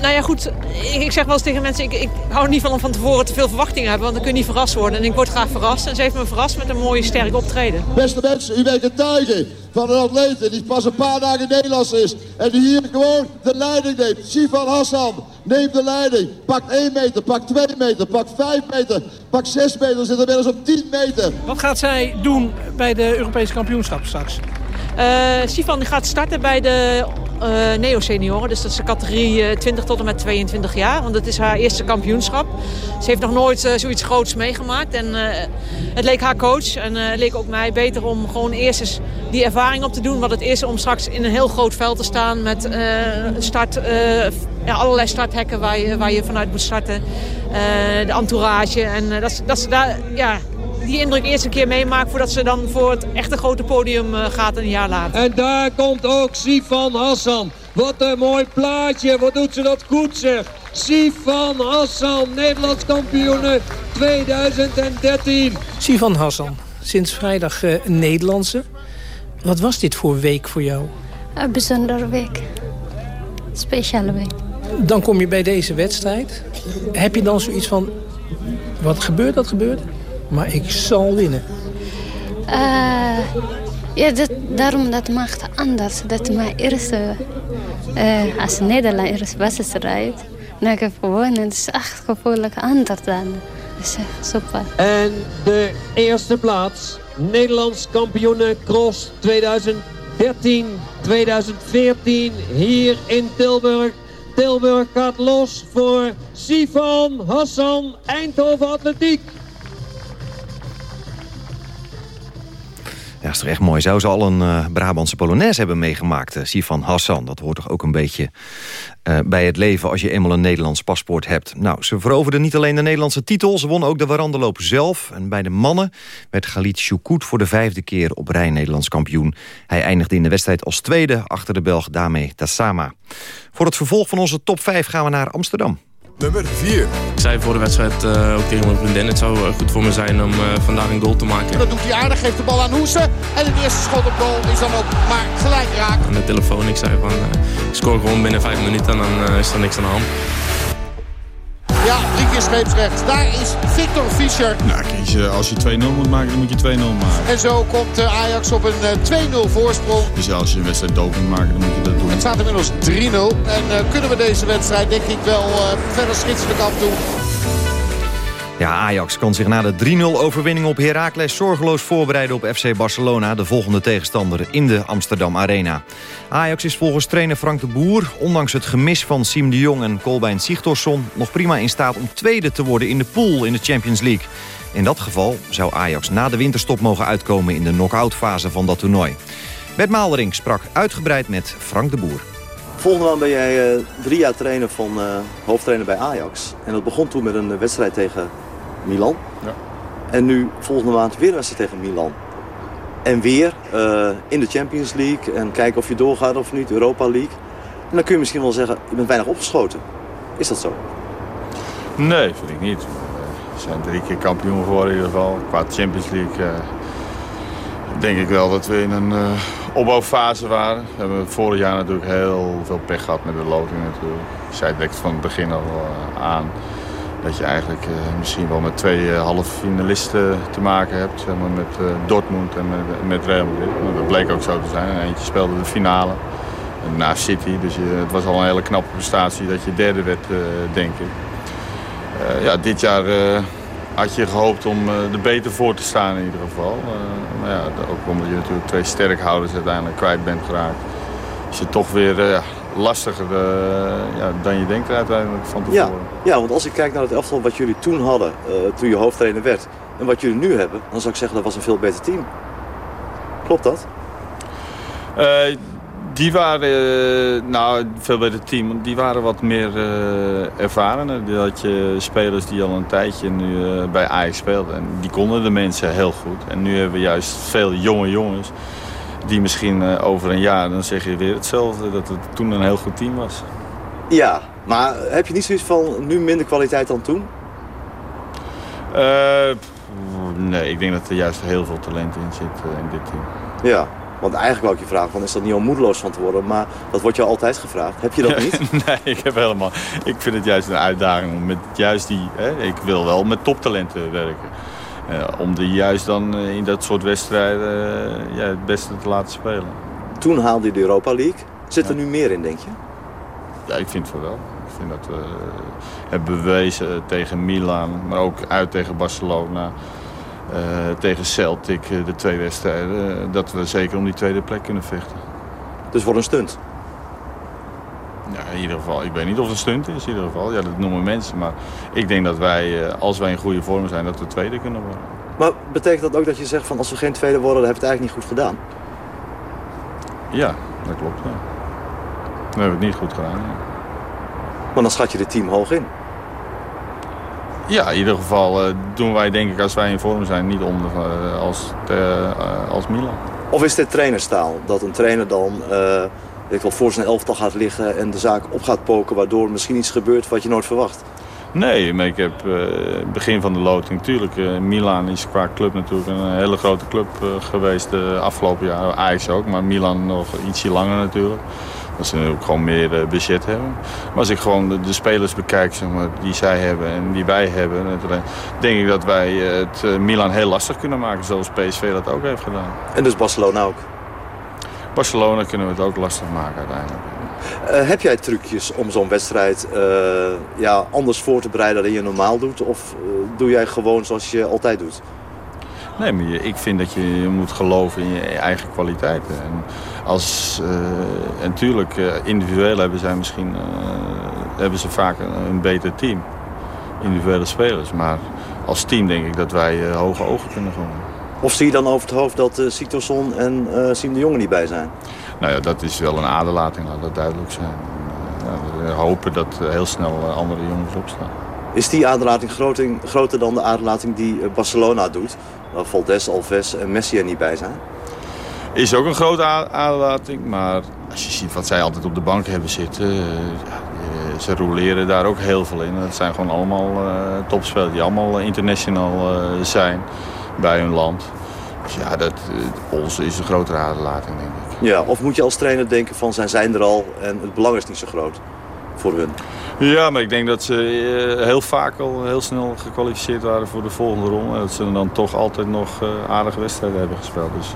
Nou ja, goed. Ik, zeg wel eens tegen mensen, ik, ik hou er niet van om van tevoren te veel verwachtingen te hebben. Want dan kun je niet verrast worden. En ik word graag verrast. En ze heeft me verrast met een mooie, sterk optreden. Beste mensen, u bent getuige van een atleet die pas een paar dagen Nederlands is. En die hier gewoon de leiding neemt. Sivan Hassan neemt de leiding. Pakt 1 meter, pakt 2 meter, pakt 5 meter, pakt 6 meter. Zit inmiddels op 10 meter. Wat gaat zij doen bij de Europese kampioenschap straks? Uh, Sifan die gaat starten bij de uh, neo-senioren. Dus dat is de categorie uh, 20 tot en met 22 jaar. Want dat is haar eerste kampioenschap. Ze heeft nog nooit zoiets groots meegemaakt. En het leek haar coach en het leek ook mij beter om gewoon eerst eens die ervaring op te doen. Wat het is om straks in een heel groot veld te staan met start, ja, allerlei starthekken waar je, waar je vanuit moet starten. de entourage. En dat, dat ze daar... Ja, die indruk eerst een keer meemaakt... voordat ze dan voor het echte grote podium uh, gaat een jaar later. En daar komt ook Sifan Hassan. Wat een mooi plaatje. Wat doet ze dat goed zeg. Sifan Hassan, Nederlands kampioen 2013. Sifan Hassan, sinds vrijdag uh, Nederlandse. Wat was dit voor week voor jou? Een bijzondere week. Speciale week. Dan kom je bij deze wedstrijd. Heb je dan zoiets van... Wat gebeurt, dat gebeurt? Maar ik zal winnen. Uh, ja, dat, daarom dat maakt anders. Dat mijn eerste, uh, als Nederland eerste wedstrijd, dan heb ik gewonnen. Het is echt gevoelig anders dan. Dat is echt super. En de eerste plaats, Nederlands kampioene cross 2013, 2014, hier in Tilburg. Tilburg gaat los voor Sifan Hassan, Eindhoven Atletiek. Ja, is toch echt mooi. Zou ze al een uh, Brabantse Polonaise hebben meegemaakt, uh, Sifan Hassan. Dat hoort toch ook een beetje uh, bij het leven als je eenmaal een Nederlands paspoort hebt. Nou, ze veroverde niet alleen de Nederlandse titel, ze won ook de warandeloop zelf. En bij de mannen werd Galit Choukout voor de vijfde keer op rij Nederlands kampioen. Hij eindigde in de wedstrijd als tweede achter de Belg Dame Tassama. Voor het vervolg van onze top 5 gaan we naar Amsterdam. Nummer 4. Ik zei voor de wedstrijd uh, ook tegen mijn vriendin... het zou uh, goed voor me zijn om uh, vandaag een goal te maken. Dat doet hij aardig, geeft de bal aan Hoesen. En het eerste schot op goal is dan ook maar gelijk raak. Aan de telefoon, ik zei van... ik scoor gewoon binnen vijf minuten en dan is er niks aan de hand. Ja, drie keer scheepsrecht. Daar is Victor Fischer. Nou, kies, als je 2-0 moet maken, dan moet je 2-0 maken. En zo komt Ajax op een 2-0 voorsprong. Dus als je een wedstrijd doping maakt, dan moet je dat doen. Het staat inmiddels 3-0. En uh, kunnen we deze wedstrijd denk ik wel uh, verder schitselijk afdoen. Ja, Ajax kan zich na de 3-0 overwinning op Heracles zorgeloos voorbereiden op FC Barcelona, de volgende tegenstander in de Amsterdam Arena. Ajax is volgens trainer Frank de Boer, ondanks het gemis van Siem de Jong en Kolbein Sigtorsson, nog prima in staat om tweede te worden in de pool in de Champions League. In dat geval zou Ajax na de winterstop mogen uitkomen in de knock-out fase van dat toernooi. Bert Maalderink sprak uitgebreid met Frank de Boer. Volgende maand ben jij uh, drie jaar trainer van uh, hoofdtrainer bij Ajax. En dat begon toen met een wedstrijd tegen Milan. Ja. En nu volgende maand weer wedstrijd tegen Milan. En weer uh, in de Champions League. En kijken of je doorgaat of niet, Europa League. En dan kun je misschien wel zeggen, je bent weinig opgeschoten. Is dat zo? Nee, vind ik niet. We zijn drie keer kampioen geworden in ieder geval. Qua Champions League uh, denk ik wel dat we in een uh, opbouwfase waren. We hebben vorig jaar natuurlijk heel veel pech gehad met de loting natuurlijk. Ik zei direct van het begin al aan dat je eigenlijk uh, misschien wel met twee uh, halve finalisten te maken hebt. Maar, met uh, Dortmund en met, met Real Madrid. Nou, dat bleek ook zo te zijn. Eentje speelde de finale. Na City. Dus je, het was al een hele knappe prestatie dat je derde werd, denk ik. ja, dit jaar had je gehoopt om er beter voor te staan in ieder geval. maar ja, ook omdat je natuurlijk twee sterkhouders uiteindelijk kwijt bent geraakt. Is het toch weer lastiger uh, ja, dan je denkt uiteindelijk van tevoren. Ja, ja, want als ik kijk naar het elftal wat jullie toen hadden, uh, toen je hoofdtrainer werd... en wat jullie nu hebben, dan zou ik zeggen dat was een veel beter team. Klopt dat? Uh, die waren, nou, een veel beter team. Die waren wat meer ervaren. Had je spelers die al een tijdje nu bij Ajax speelden. En die konden de mensen heel goed. En nu hebben we juist veel jonge jongens die misschien uh, over een jaar, dan zeg je weer hetzelfde. Dat het toen een heel goed team was. Ja, maar heb je niet zoiets van nu minder kwaliteit dan toen? Uh, nee, ik denk dat er juist heel veel talent in zit uh, in dit team. Ja, Want eigenlijk wou ik je vragen, van, is dat niet om moedeloos van te worden? Maar dat wordt je altijd gevraagd. Heb je dat niet? nee, ik heb helemaal... Ik vind het juist een uitdaging om met juist die... Hè, ik wil wel met toptalenten werken. Uh, om die juist dan uh, in dat soort wedstrijden uh, ja, het beste te laten spelen. Toen haalde je de Europa League. Zit er nu meer in, denk je? Ja, ik vind het wel. Ik vind dat we hebben bewezen tegen Milan, maar ook uit tegen Barcelona... Uh, tegen Celtic, de twee wedstrijden, dat we zeker om die tweede plek kunnen vechten. Dus voor een stunt? Ja, in ieder geval. Ik weet niet of het stunt is, in ieder geval. Ja, dat noemen mensen. Maar ik denk dat wij, als wij in goede vorm zijn, dat we tweede kunnen worden. Maar betekent dat ook dat je zegt van als we geen tweede worden, dan hebben we het eigenlijk niet goed gedaan? Ja, dat klopt. Ja. Dan hebben we het niet goed gedaan. Ja. Maar dan schat je het team hoog in. Ja, in ieder geval uh, doen wij denk ik als wij in vorm zijn niet onder uh, als, uh, als Milan. Of is dit trainerstaal? Dat een trainer dan ik wel, voor zijn elftal gaat liggen en de zaak op gaat poken... waardoor misschien iets gebeurt wat je nooit verwacht? Nee, maar ik heb begin van de loting natuurlijk... Milan is qua club natuurlijk een hele grote club geweest de afgelopen jaren. Ajax ook, maar Milan nog ietsje langer natuurlijk. Dat ze ook gewoon meer uh, budget hebben. Maar als ik gewoon de, de, spelers bekijk zeg maar, die zij hebben en die wij hebben... denk ik dat wij het uh, Milan heel lastig kunnen maken. Zoals PSV dat ook heeft gedaan. En dus Barcelona ook? Barcelona kunnen we het ook lastig maken uiteindelijk. Uh, heb jij trucjes om zo'n wedstrijd ja, anders voor te bereiden dan je normaal doet? Of doe jij gewoon zoals je altijd doet? Nee, maar ik vind dat je moet geloven in je eigen kwaliteiten. En als, uh, en natuurlijk, uh, individueel hebben zij misschien uh, hebben ze vaak een, een, beter team. Individuele spelers. Maar als team denk ik dat wij hoge ogen kunnen gooien. Of zie je dan over het hoofd dat uh, en Siem de Jonge niet bij zijn? Nou ja, dat is wel een aderlating, laat dat duidelijk zijn. En, we hopen dat heel snel andere jongens opstaan. Is die aderlating groter, dan de aderlating die Barcelona doet? Waar Valdes, Alves en Messi er niet bij zijn? Is ook een grote aanlating, maar als je ziet wat zij altijd op de bank hebben zitten... ja, ze roleren daar ook heel veel in. Het zijn gewoon allemaal uh, topspelers die allemaal international uh, zijn bij hun land. Dus ja, dat, uh, ons is een grotere aderlating, denk ik. Ja, of moet je als trainer denken van zij zijn er al en het belang is niet zo groot voor hun? Ja, maar ik denk dat ze heel vaak al heel snel gekwalificeerd waren voor de volgende ronde. Dat ze dan toch altijd nog aardige wedstrijden hebben gespeeld. Dus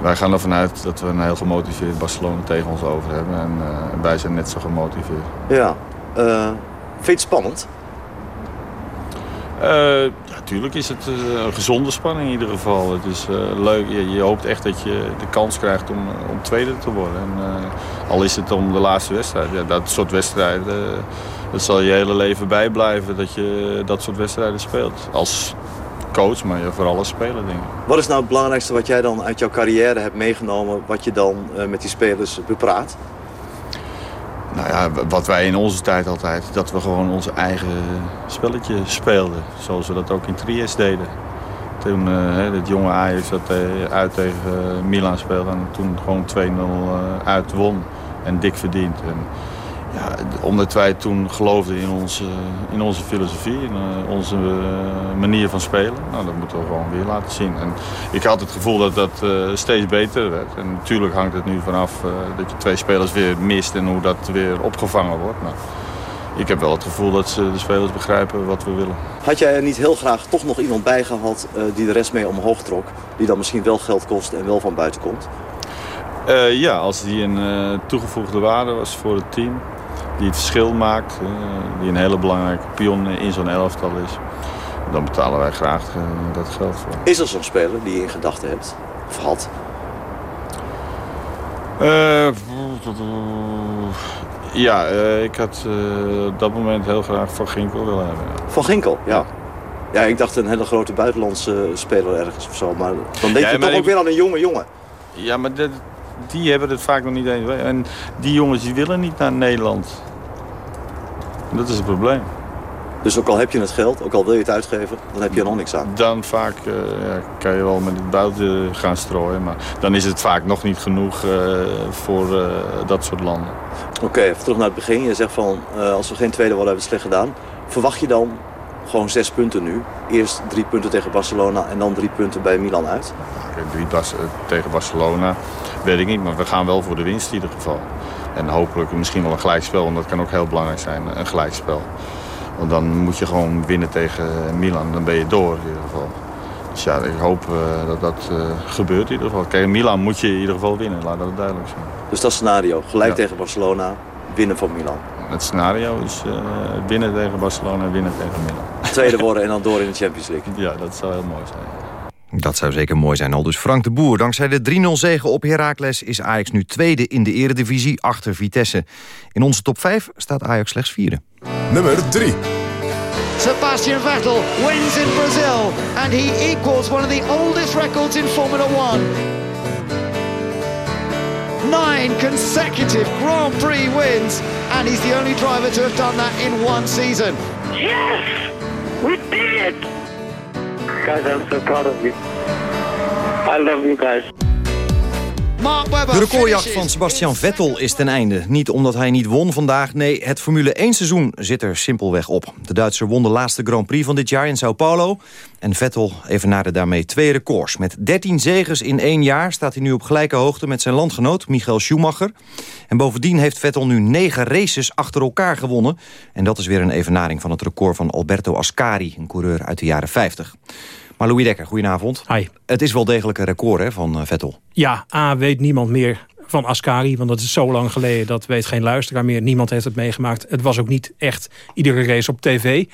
wij gaan ervan uit dat we een heel gemotiveerd Barcelona tegen ons over hebben. En uh, wij zijn net zo gemotiveerd. Ja. Uh, vind je het spannend? Natuurlijk is het een gezonde spanning in ieder geval. Het is leuk. Je, je, hoopt echt dat je de kans krijgt om, om tweede te worden. En, al is het om de laatste wedstrijd. Ja, dat soort wedstrijden, dat zal je hele leven bijblijven dat je dat soort wedstrijden speelt. Als coach, maar vooral als speler, denk. Wat is nou het belangrijkste wat jij dan uit jouw carrière hebt meegenomen... wat je dan met die spelers bepraat? Nou ja, wat wij in onze tijd altijd... dat we gewoon onze eigen spelletje speelden. Zoals we dat ook in Trieste deden. Toen het jonge Ajax dat uh, uit tegen Milan speelde... en toen gewoon 2-0 uit won. En dik verdiend. En, ja, omdat wij toen geloofden in onze, in onze filosofie, in uh, onze uh, manier van spelen. Nou, dat moeten we gewoon weer laten zien. En ik had het gevoel dat dat uh, steeds beter werd. En natuurlijk hangt het nu vanaf dat je twee spelers weer mist en hoe dat weer opgevangen wordt. Maar ik heb wel het gevoel dat ze, de spelers begrijpen wat we willen. Had jij er niet heel graag toch nog iemand bij gehad die de rest mee omhoog trok? Die dan misschien wel geld kost en wel van buiten komt? ja, als die een toegevoegde waarde was voor het team die het verschil maakt, die een hele belangrijke pion in zo'n elftal is, dan betalen wij graag dat geld voor. Is er zo'n speler die je in gedachten hebt, of had? Uh, ja, uh, ik had uh, op dat moment heel graag Van Ginkel willen hebben. Van Ginkel, ja. Ja, ik dacht een hele grote buitenlandse speler ergens of zo. Maar dan denk ja, je toch ook weer aan een jonge jongen. Ja, maar die hebben het vaak nog niet eens. En die jongens die willen niet naar Nederland. Dat is het probleem. Dus ook al heb je het geld, ook al wil je het uitgeven, dan heb je er nog niks aan. Dan vaak uh, ja, kan je wel met het buiten gaan strooien. Maar dan is het vaak nog niet genoeg uh, voor uh, dat soort landen. Oké, okay, even terug naar het begin. Je zegt van, als we geen tweede worden, hebben we het slecht gedaan. Verwacht je dan gewoon zes punten nu? Eerst drie punten tegen Barcelona en dan drie punten bij Milan uit? drie tegen Barcelona, weet ik niet. Maar we gaan wel voor de winst in ieder geval. En hopelijk misschien wel een gelijkspel, want dat kan ook heel belangrijk zijn, een gelijkspel. Want dan moet je gewoon winnen tegen Milan, dan ben je door in ieder geval. Dus ja, ik hoop uh, dat dat uh, gebeurt in ieder geval. Kijk, Milan moet je in ieder geval winnen, laat dat duidelijk zijn. Dus dat scenario, gelijk ja. tegen Barcelona, winnen van Milan. Het scenario is uh, winnen tegen Barcelona, winnen tegen Milan. Tweede worden en dan door in de Champions League. Ja, dat zou heel mooi zijn. Dat zou zeker mooi zijn. Al dus Frank de Boer. Dankzij de 3-0 zege op Heracles is Ajax nu tweede in de eredivisie achter Vitesse. In onze top 5 staat Ajax slechts vierde. Nummer 3. Sebastian Vettel wins in Brazil and he equals one of the oldest records in Formula 1. Nine consecutive Grand Prix wins and he's the only driver to have done that in one season. Yes! We did it! Guys, I'm so proud of you. I love you guys. De recordjacht van Sebastian Vettel is ten einde. Niet omdat hij niet won vandaag, nee, het Formule 1 seizoen zit er simpelweg op. De Duitser won de laatste Grand Prix van dit jaar in Sao Paulo. En Vettel evenaarde daarmee twee records. Met 13 zegens in één jaar staat hij nu op gelijke hoogte met zijn landgenoot Michael Schumacher. En bovendien heeft Vettel nu negen races achter elkaar gewonnen. En dat is weer een evenaring van het record van Alberto Ascari, een coureur uit de jaren 50. Maar Louis Dekker, goedenavond. Hi. Het is wel degelijk een record hè, van Vettel. Ja, A, weet niemand meer van Ascari. Want dat is zo lang geleden, dat weet geen luisteraar meer. Niemand heeft het meegemaakt. Het was ook niet echt iedere race op tv.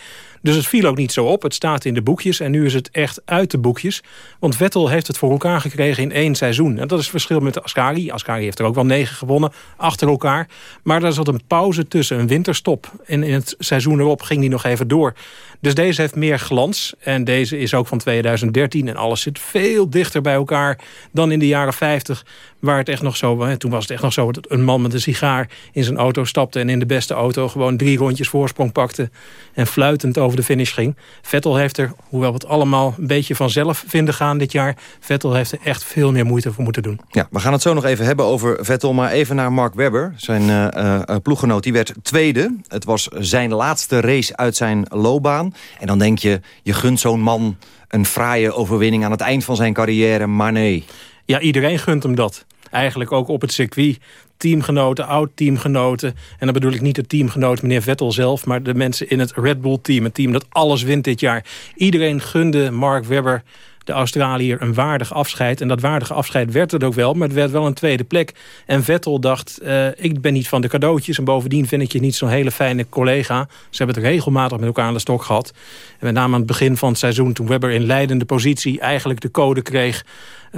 Dus het viel ook niet zo op. Het staat in de boekjes en nu is het echt uit de boekjes. Want Vettel heeft het voor elkaar gekregen in één seizoen. En dat is het verschil met Ascari. Ascari heeft er ook wel negen gewonnen achter elkaar. Maar daar zat een pauze tussen, een winterstop. En in het seizoen erop ging die nog even door. Dus deze heeft meer glans. En deze is ook van 2013. En alles zit veel dichter bij elkaar dan in de jaren 50. Waar het echt nog zo... Toen was het echt nog zo dat een man met een sigaar in zijn auto stapte... en in de beste auto gewoon drie rondjes voorsprong pakte... en fluitend over de finish ging. Vettel heeft er, hoewel we het allemaal een beetje vanzelf vinden gaan dit jaar... Vettel heeft er echt veel meer moeite voor moeten doen. Ja, we gaan het zo nog even hebben over Vettel. Maar even naar Mark Webber, zijn uh, uh, ploeggenoot. Die werd tweede. Het was zijn laatste race uit zijn loopbaan. En dan denk je, je gunt zo'n man een fraaie overwinning aan het eind van zijn carrière. Maar nee. Ja, iedereen gunt hem dat. Eigenlijk ook op het circuit teamgenoten, oud-teamgenoten. En dan bedoel ik niet de teamgenoot meneer Vettel zelf... maar de mensen in het Red Bull-team. Het team dat alles wint dit jaar. Iedereen gunde Mark Webber de Australiër een waardig afscheid. En dat waardige afscheid werd het ook wel, maar het werd wel een tweede plek. En Vettel dacht, uh, ik ben niet van de cadeautjes... en bovendien vind ik je niet zo'n hele fijne collega. Ze hebben het regelmatig met elkaar aan de stok gehad. En met name aan het begin van het seizoen... toen Webber in leidende positie eigenlijk de code kreeg...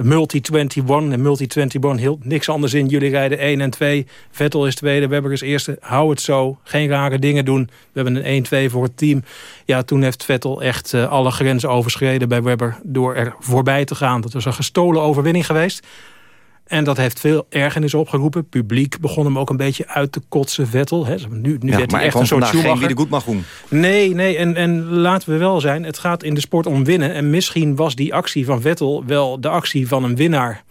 Multi-21 en Multi-21 hield niks anders in. Jullie rijden 1 en 2. Vettel is tweede, Webber is eerste. Hou het zo. Geen rare dingen doen. We hebben een 1-2 voor het team. Ja, toen heeft Vettel echt uh, alle grenzen overschreden bij Webber... door er voorbij te gaan. Dat was een gestolen overwinning geweest. En dat heeft veel ergernis opgeroepen. Publiek begon hem ook een beetje uit te kotsen, Vettel. He, nu nu ja, werd hij echt een soort Schumacher. wie de goed mag doen. Nee, nee en, en laten we wel zijn. Het gaat in de sport om winnen. En misschien was die actie van Vettel wel de actie van een winnaar.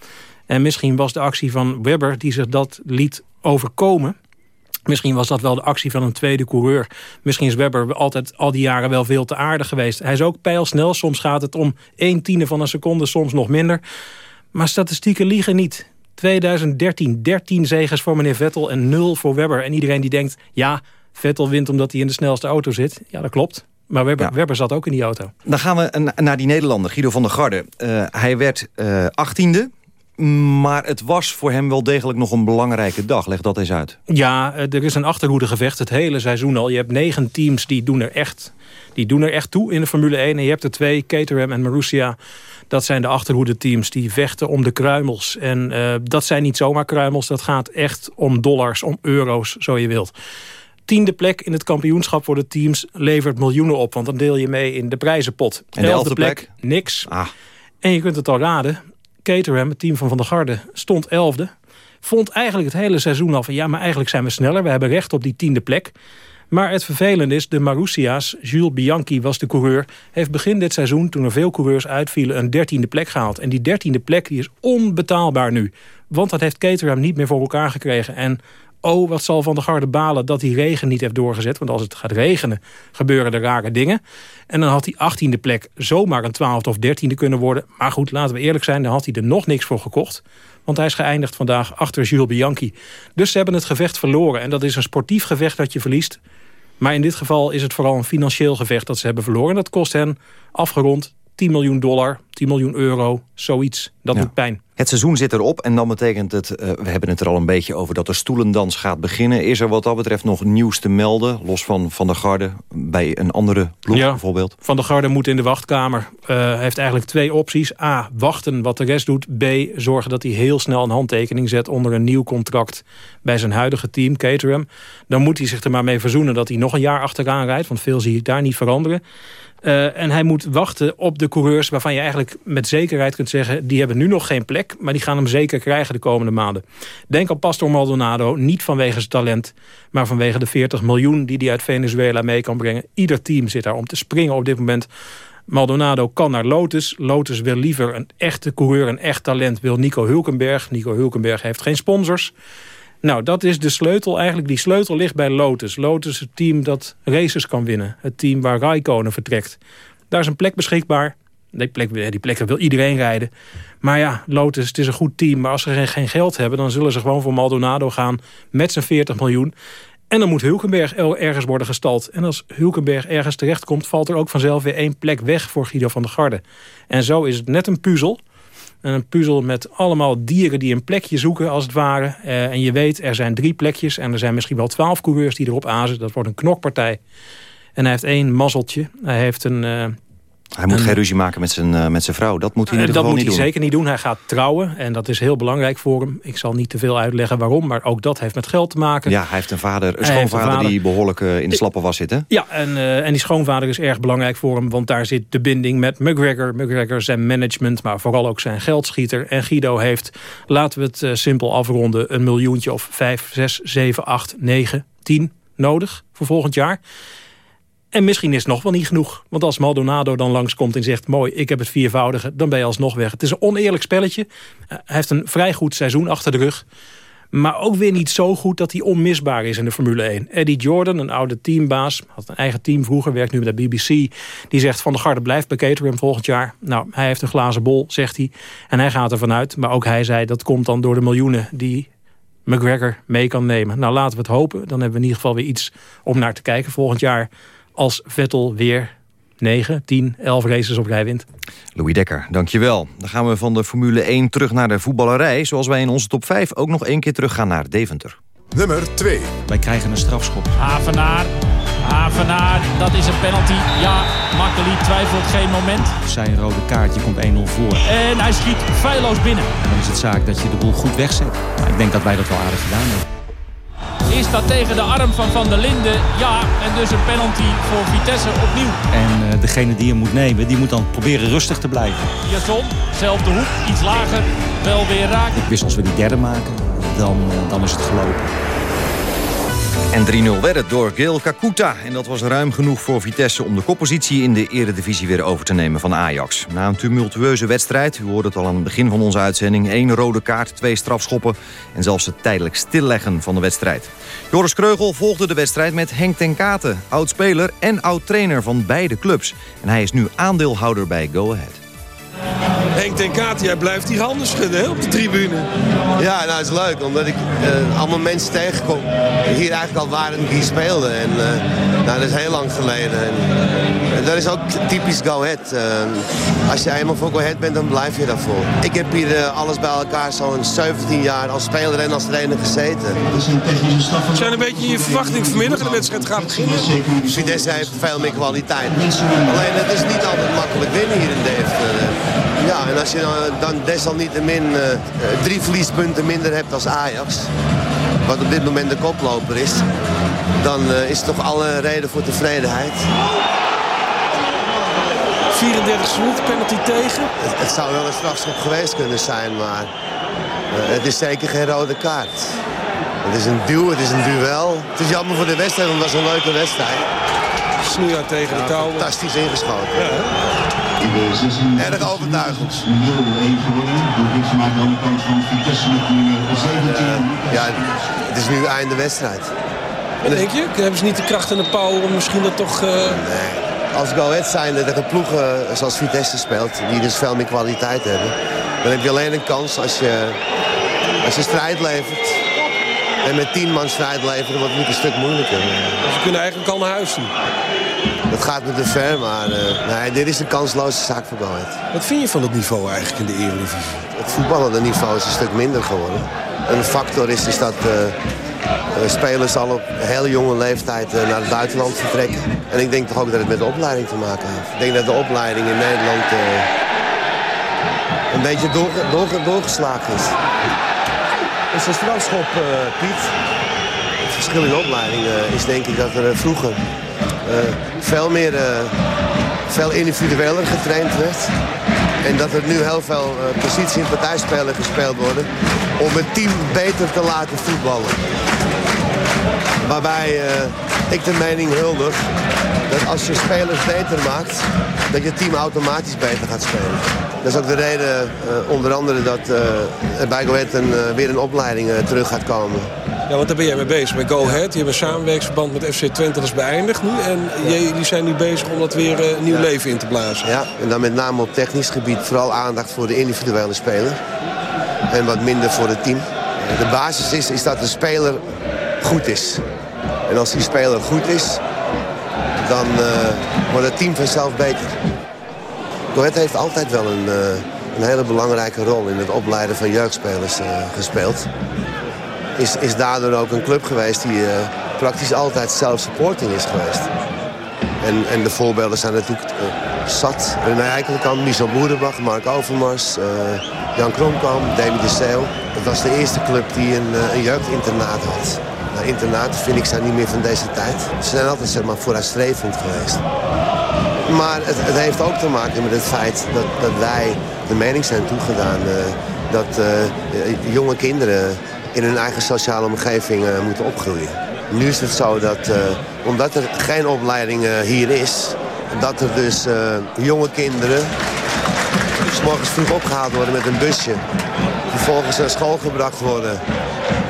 En misschien was de actie van Webber die zich dat liet overkomen... Misschien was dat wel de actie van een tweede coureur. Misschien is Webber altijd al die jaren wel veel te aardig geweest. Hij is ook pijlsnel. Soms gaat het om 1 tiende van een seconde, soms nog minder. Maar statistieken liegen niet. 2013, 13 zegens voor meneer Vettel en 0 voor Webber. En iedereen die denkt, ja, Vettel wint omdat hij in de snelste auto zit. Ja, dat klopt. Maar Webber, Ja. Webber zat ook in die auto. Dan gaan we na- naar die Nederlander, Guido van der Garde. Eh, hij werd eh, achttiende, maar het was voor hem wel degelijk nog een belangrijke dag. Leg dat eens uit. Ja, eh, er is een achterhoedegevecht het hele seizoen al. Je hebt negen teams die doen er echt, die doen er echt toe in de Formule 1. En je hebt er twee, Caterham en Marussia. Dat zijn de achterhoedeteams die vechten om de kruimels. En eh, dat zijn niet zomaar kruimels. Dat gaat echt om dollars, om euro's, zo je wilt. Tiende plek in het kampioenschap voor de teams levert miljoenen op. Want dan deel je mee in de prijzenpot. En de elfde plek? Niks. Ah. En je kunt het al raden. Caterham, het team van Van der Garde, stond elfde. Vond eigenlijk het hele seizoen al van... ja, maar eigenlijk zijn we sneller. We hebben recht op die tiende plek. Maar het vervelende is, de Marussia's, Jules Bianchi was de coureur... heeft begin dit seizoen, toen er veel coureurs uitvielen... een dertiende plek gehaald. En die dertiende plek die is onbetaalbaar nu. Want dat heeft Caterham niet meer voor elkaar gekregen. En Oh, wat zal Van der Garde balen dat die regen niet heeft doorgezet. Want als het gaat regenen, gebeuren er rare dingen. En dan had die 18e plek zomaar een 12e of 13e kunnen worden. Maar goed, laten we eerlijk zijn, dan had hij er nog niks voor gekocht. Want hij is geëindigd vandaag achter Jules Bianchi. Dus ze hebben het gevecht verloren. En dat is een sportief gevecht dat je verliest. Maar in dit geval is het vooral een financieel gevecht dat ze hebben verloren. Dat kost hen afgerond 10 miljoen dollar, 10 miljoen euro, zoiets. Dat doet pijn. Het seizoen zit erop en dan betekent het... Uh, we hebben het er al een beetje over dat de stoelendans gaat beginnen. Is er wat dat betreft nog nieuws te melden? Los van Van der Garde bij een andere ploeg ja, bijvoorbeeld? Van der Garde moet in de wachtkamer. Uh, heeft eigenlijk twee opties. A, wachten wat de rest doet. B, zorgen dat hij heel snel een handtekening zet... onder een nieuw contract bij zijn huidige team, Caterham. Dan moet hij zich er maar mee verzoenen dat hij nog een jaar achteraan rijdt. Want veel zie ik daar niet veranderen. Uh, en hij moet wachten op de coureurs waarvan je eigenlijk met zekerheid kunt zeggen... die hebben nu nog geen plek, maar die gaan hem zeker krijgen de komende maanden. Denk aan Pastor Maldonado, niet vanwege zijn talent... maar vanwege de 40 miljoen die hij uit Venezuela mee kan brengen. Ieder team zit daar om te springen op dit moment. Maldonado kan naar Lotus. Lotus wil liever een echte coureur, een echt talent... wil Nico Hulkenberg. Nico Hulkenberg heeft geen sponsors... Nou, dat is de sleutel eigenlijk. Die sleutel ligt bij Lotus. Lotus het team dat races kan winnen. Het team waar Raikkonen vertrekt. Daar is een plek beschikbaar. Die, plek, wil iedereen rijden. Maar ja, Lotus, het is een goed team. Maar als ze geen geld hebben, dan zullen ze gewoon voor Maldonado gaan... met zijn 40 miljoen. En dan moet Hulkenberg ergens worden gestald. En als Hulkenberg ergens terechtkomt... valt er ook vanzelf weer één plek weg voor Guido van der Garde. En zo is het net een puzzel een puzzel met allemaal dieren die een plekje zoeken als het ware. Uh, en je weet, er zijn drie plekjes en er zijn misschien wel twaalf coureurs die erop azen. Dat wordt een knokpartij. En hij heeft één mazzeltje. Hij heeft een... Hij moet geen ruzie maken met zijn, uh, met zijn vrouw. Dat moet hij in ieder geval niet doen. Dat moet hij zeker niet doen. Hij gaat trouwen en dat is heel belangrijk voor hem. Ik zal niet te veel uitleggen waarom, maar ook dat heeft met geld te maken. Ja, hij heeft een vader, een schoonvader een vader. die behoorlijk uh, in de slappen was zitten. Ja, en, uh, en die schoonvader is erg belangrijk voor hem, want daar zit de binding met McGregor. McGregor zijn management, maar vooral ook zijn geldschieter. En Guido heeft, laten we het simpel afronden, een miljoentje of 5, 6, 7, 8, 9, 10 nodig voor volgend jaar. En misschien is het nog wel niet genoeg. Want als Maldonado dan langskomt en zegt... mooi, ik heb het viervoudige, dan ben je alsnog weg. Het is een oneerlijk spelletje. hij heeft een vrij goed seizoen achter de rug. Maar ook weer niet zo goed dat hij onmisbaar is in de Formule 1. Eddie Jordan, een oude teambaas, had een eigen team vroeger... werkt nu bij de BBC, die zegt Van de Garde blijft bij Caterham volgend jaar. Nou, hij heeft een glazen bol, zegt hij. En hij gaat ervan uit. Maar ook hij zei, dat komt dan door de miljoenen... die McGregor mee kan nemen. Nou, laten we het hopen. Dan hebben we in ieder geval weer iets om naar te kijken volgend jaar als Vettel weer 9, 10, 11 races op rij wint. Louis Dekker, dankjewel. Dan gaan we van de Formule 1 terug naar de voetballerij... zoals wij in onze top 5 ook nog één keer teruggaan naar Deventer. Nummer 2. Wij krijgen een strafschop. Havenaar, Havenaar, dat is een penalty. Ja, Makkeli twijfelt geen moment. Zijn rode kaart, je komt 1-0 voor. En hij schiet feilloos binnen. En dan is het zaak dat je de boel goed wegzet. Maar ik denk dat wij dat wel aardig gedaan hebben. Is dat tegen de arm van Van der Linden? Ja, en dus een penalty voor Vitesse opnieuw. En uh, degene die hem moet nemen, die moet dan proberen rustig te blijven. Jason, zelfde hoek, iets lager, wel weer raak. Ik wist als we die derde maken, dan, uh, dan is het gelopen. En 3-0 werd het door Gil Kakuta. En dat was ruim genoeg voor Vitesse om de koppositie in de eredivisie weer over te nemen van Ajax. Na een tumultueuze wedstrijd, u hoorde het al aan het begin van onze uitzending... één rode kaart, twee strafschoppen en zelfs het tijdelijk stilleggen van de wedstrijd. Joris Kreugel volgde de wedstrijd met Henk ten Katen, oud-speler en oud-trainer van beide clubs. En hij is nu aandeelhouder bij Go Ahead. Henk ten Kaat, jij blijft die handen schudden op de tribune. Ja, nou is leuk, omdat ik uh, allemaal mensen tegenkom die hier eigenlijk al waren die speelden. En uh, nou, dat is heel lang geleden. En, en dat is ook typisch Go Ahead. Uh, als je eenmaal voor Go Ahead bent, dan blijf je daarvoor. Ik heb hier alles bij elkaar zo'n 17 jaar als speler en als trainer gezeten. Zijn een beetje je verwachting vanmiddag de wedstrijd gaat beginnen? Vitesse heeft veel meer kwaliteit. Alleen het is niet altijd makkelijk winnen hier in Deventer. Ja, en als je dan desalniettemin uh, drie verliespunten minder hebt als Ajax... wat op dit moment de koploper is... dan uh, is toch alle reden voor tevredenheid. 34 minuten, penalty tegen. Het, het, zou wel een strafschop geweest kunnen zijn, maar uh, het is zeker geen rode kaart. Het is een duw, het is een duel. Het is jammer voor de wedstrijd, want het was een leuke wedstrijd. Snoeihard tegen ja, de touw. Fantastisch ingeschoten. Ja, Erg overtuigend. Ja, het is nu einde wedstrijd. En denk je? Hebben ze niet de kracht en de power om misschien dat toch... Uh... Nee. Als Go Ahead zijn tegen ploegen zoals Vitesse speelt... die dus veel meer kwaliteit hebben... dan heb je alleen een kans als je, als je strijd levert. En met tien man strijd leveren wordt het niet een stuk moeilijker. Dus ze kunnen eigenlijk al naar huis doen. Dat gaat me te ver, maar uh, nee, dit is een kansloze zaak voor Go Ahead. Wat vind je van het niveau eigenlijk in de Eredivisie? Het voetballende niveau is een stuk minder geworden. Een factor is, is dat uh, spelers al op hele jonge leeftijd uh, naar het buitenland vertrekken. En ik denk toch ook dat het met de opleiding te maken heeft. Ik denk dat de opleiding in Nederland een beetje door, door, doorgeslagen is. Is een strafschop, Piet. Het verschil in opleiding is denk ik dat er vroeger veel meer, veel individueler getraind werd. En dat er nu heel veel uh, positie- en partijspelen gespeeld worden om het team beter te laten voetballen. Waarbij uh, ik de mening huldig dat als je spelers beter maakt, dat je team automatisch beter gaat spelen. Dat is ook de reden, uh, onder andere, dat er bij Go Ahead een, weer een opleiding terug gaat komen. Ja, want daar ben jij mee bezig. Met Go Ahead, je hebt een samenwerksverband met FC Twente, dat is beëindigd nu. En jullie zijn nu bezig om dat weer uh, nieuw ja. leven in te blazen. Ja, en dan met name op technisch gebied vooral aandacht voor de individuele speler. En wat minder voor het team. De basis is, is dat de speler goed is. En als die speler goed is, dan uh, wordt het team vanzelf beter. Ahead heeft altijd wel een, uh, een hele belangrijke rol in het opleiden van jeugdspelers gespeeld is, is daardoor ook een club geweest die praktisch altijd self-supporting is geweest. En, en de voorbeelden zijn natuurlijk zat. René Eikelkamp, Michel Boerenbach, Mark Overmars, Jan Kromkamp, David de Seel. Dat was de eerste club die een, een jeugdinternaat had. Internaten vind ik zijn niet meer van deze tijd. Ze zijn altijd zeg maar, vooruitstrevend geweest. Maar het, het, heeft ook te maken met het feit dat, dat wij de mening zijn toegedaan... dat jonge kinderen in hun eigen sociale omgeving moeten opgroeien. Nu is het zo dat, omdat er geen opleiding hier is... dat er dus jonge kinderen s morgens vroeg opgehaald worden met een busje... vervolgens naar school gebracht worden...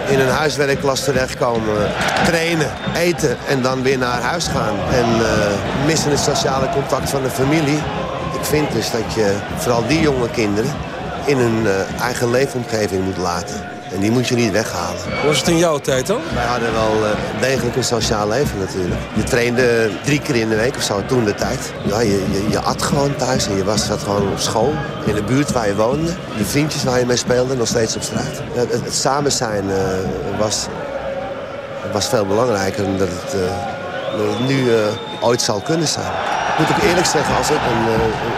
in een huiswerkklas terechtkomen, trainen, eten en dan weer naar huis gaan. En missen het sociale contact van de familie. Ik vind dus dat je vooral die jonge kinderen in hun eigen leefomgeving moet laten. En die moet je niet weghalen. Was het in jouw tijd dan? Wij hadden wel uh, degelijk een sociaal leven natuurlijk. Je trainde drie keer in de week of zo, toen de tijd. Ja, je, je, je at gewoon thuis en je was zat gewoon op school. In de buurt waar je woonde. De vriendjes waar je mee speelde, nog steeds op straat. Het, het, het samen zijn uh, was, was veel belangrijker dan dat het, uh, dat het nu ooit zal kunnen zijn. Ik moet ook eerlijk zeggen, als ik een,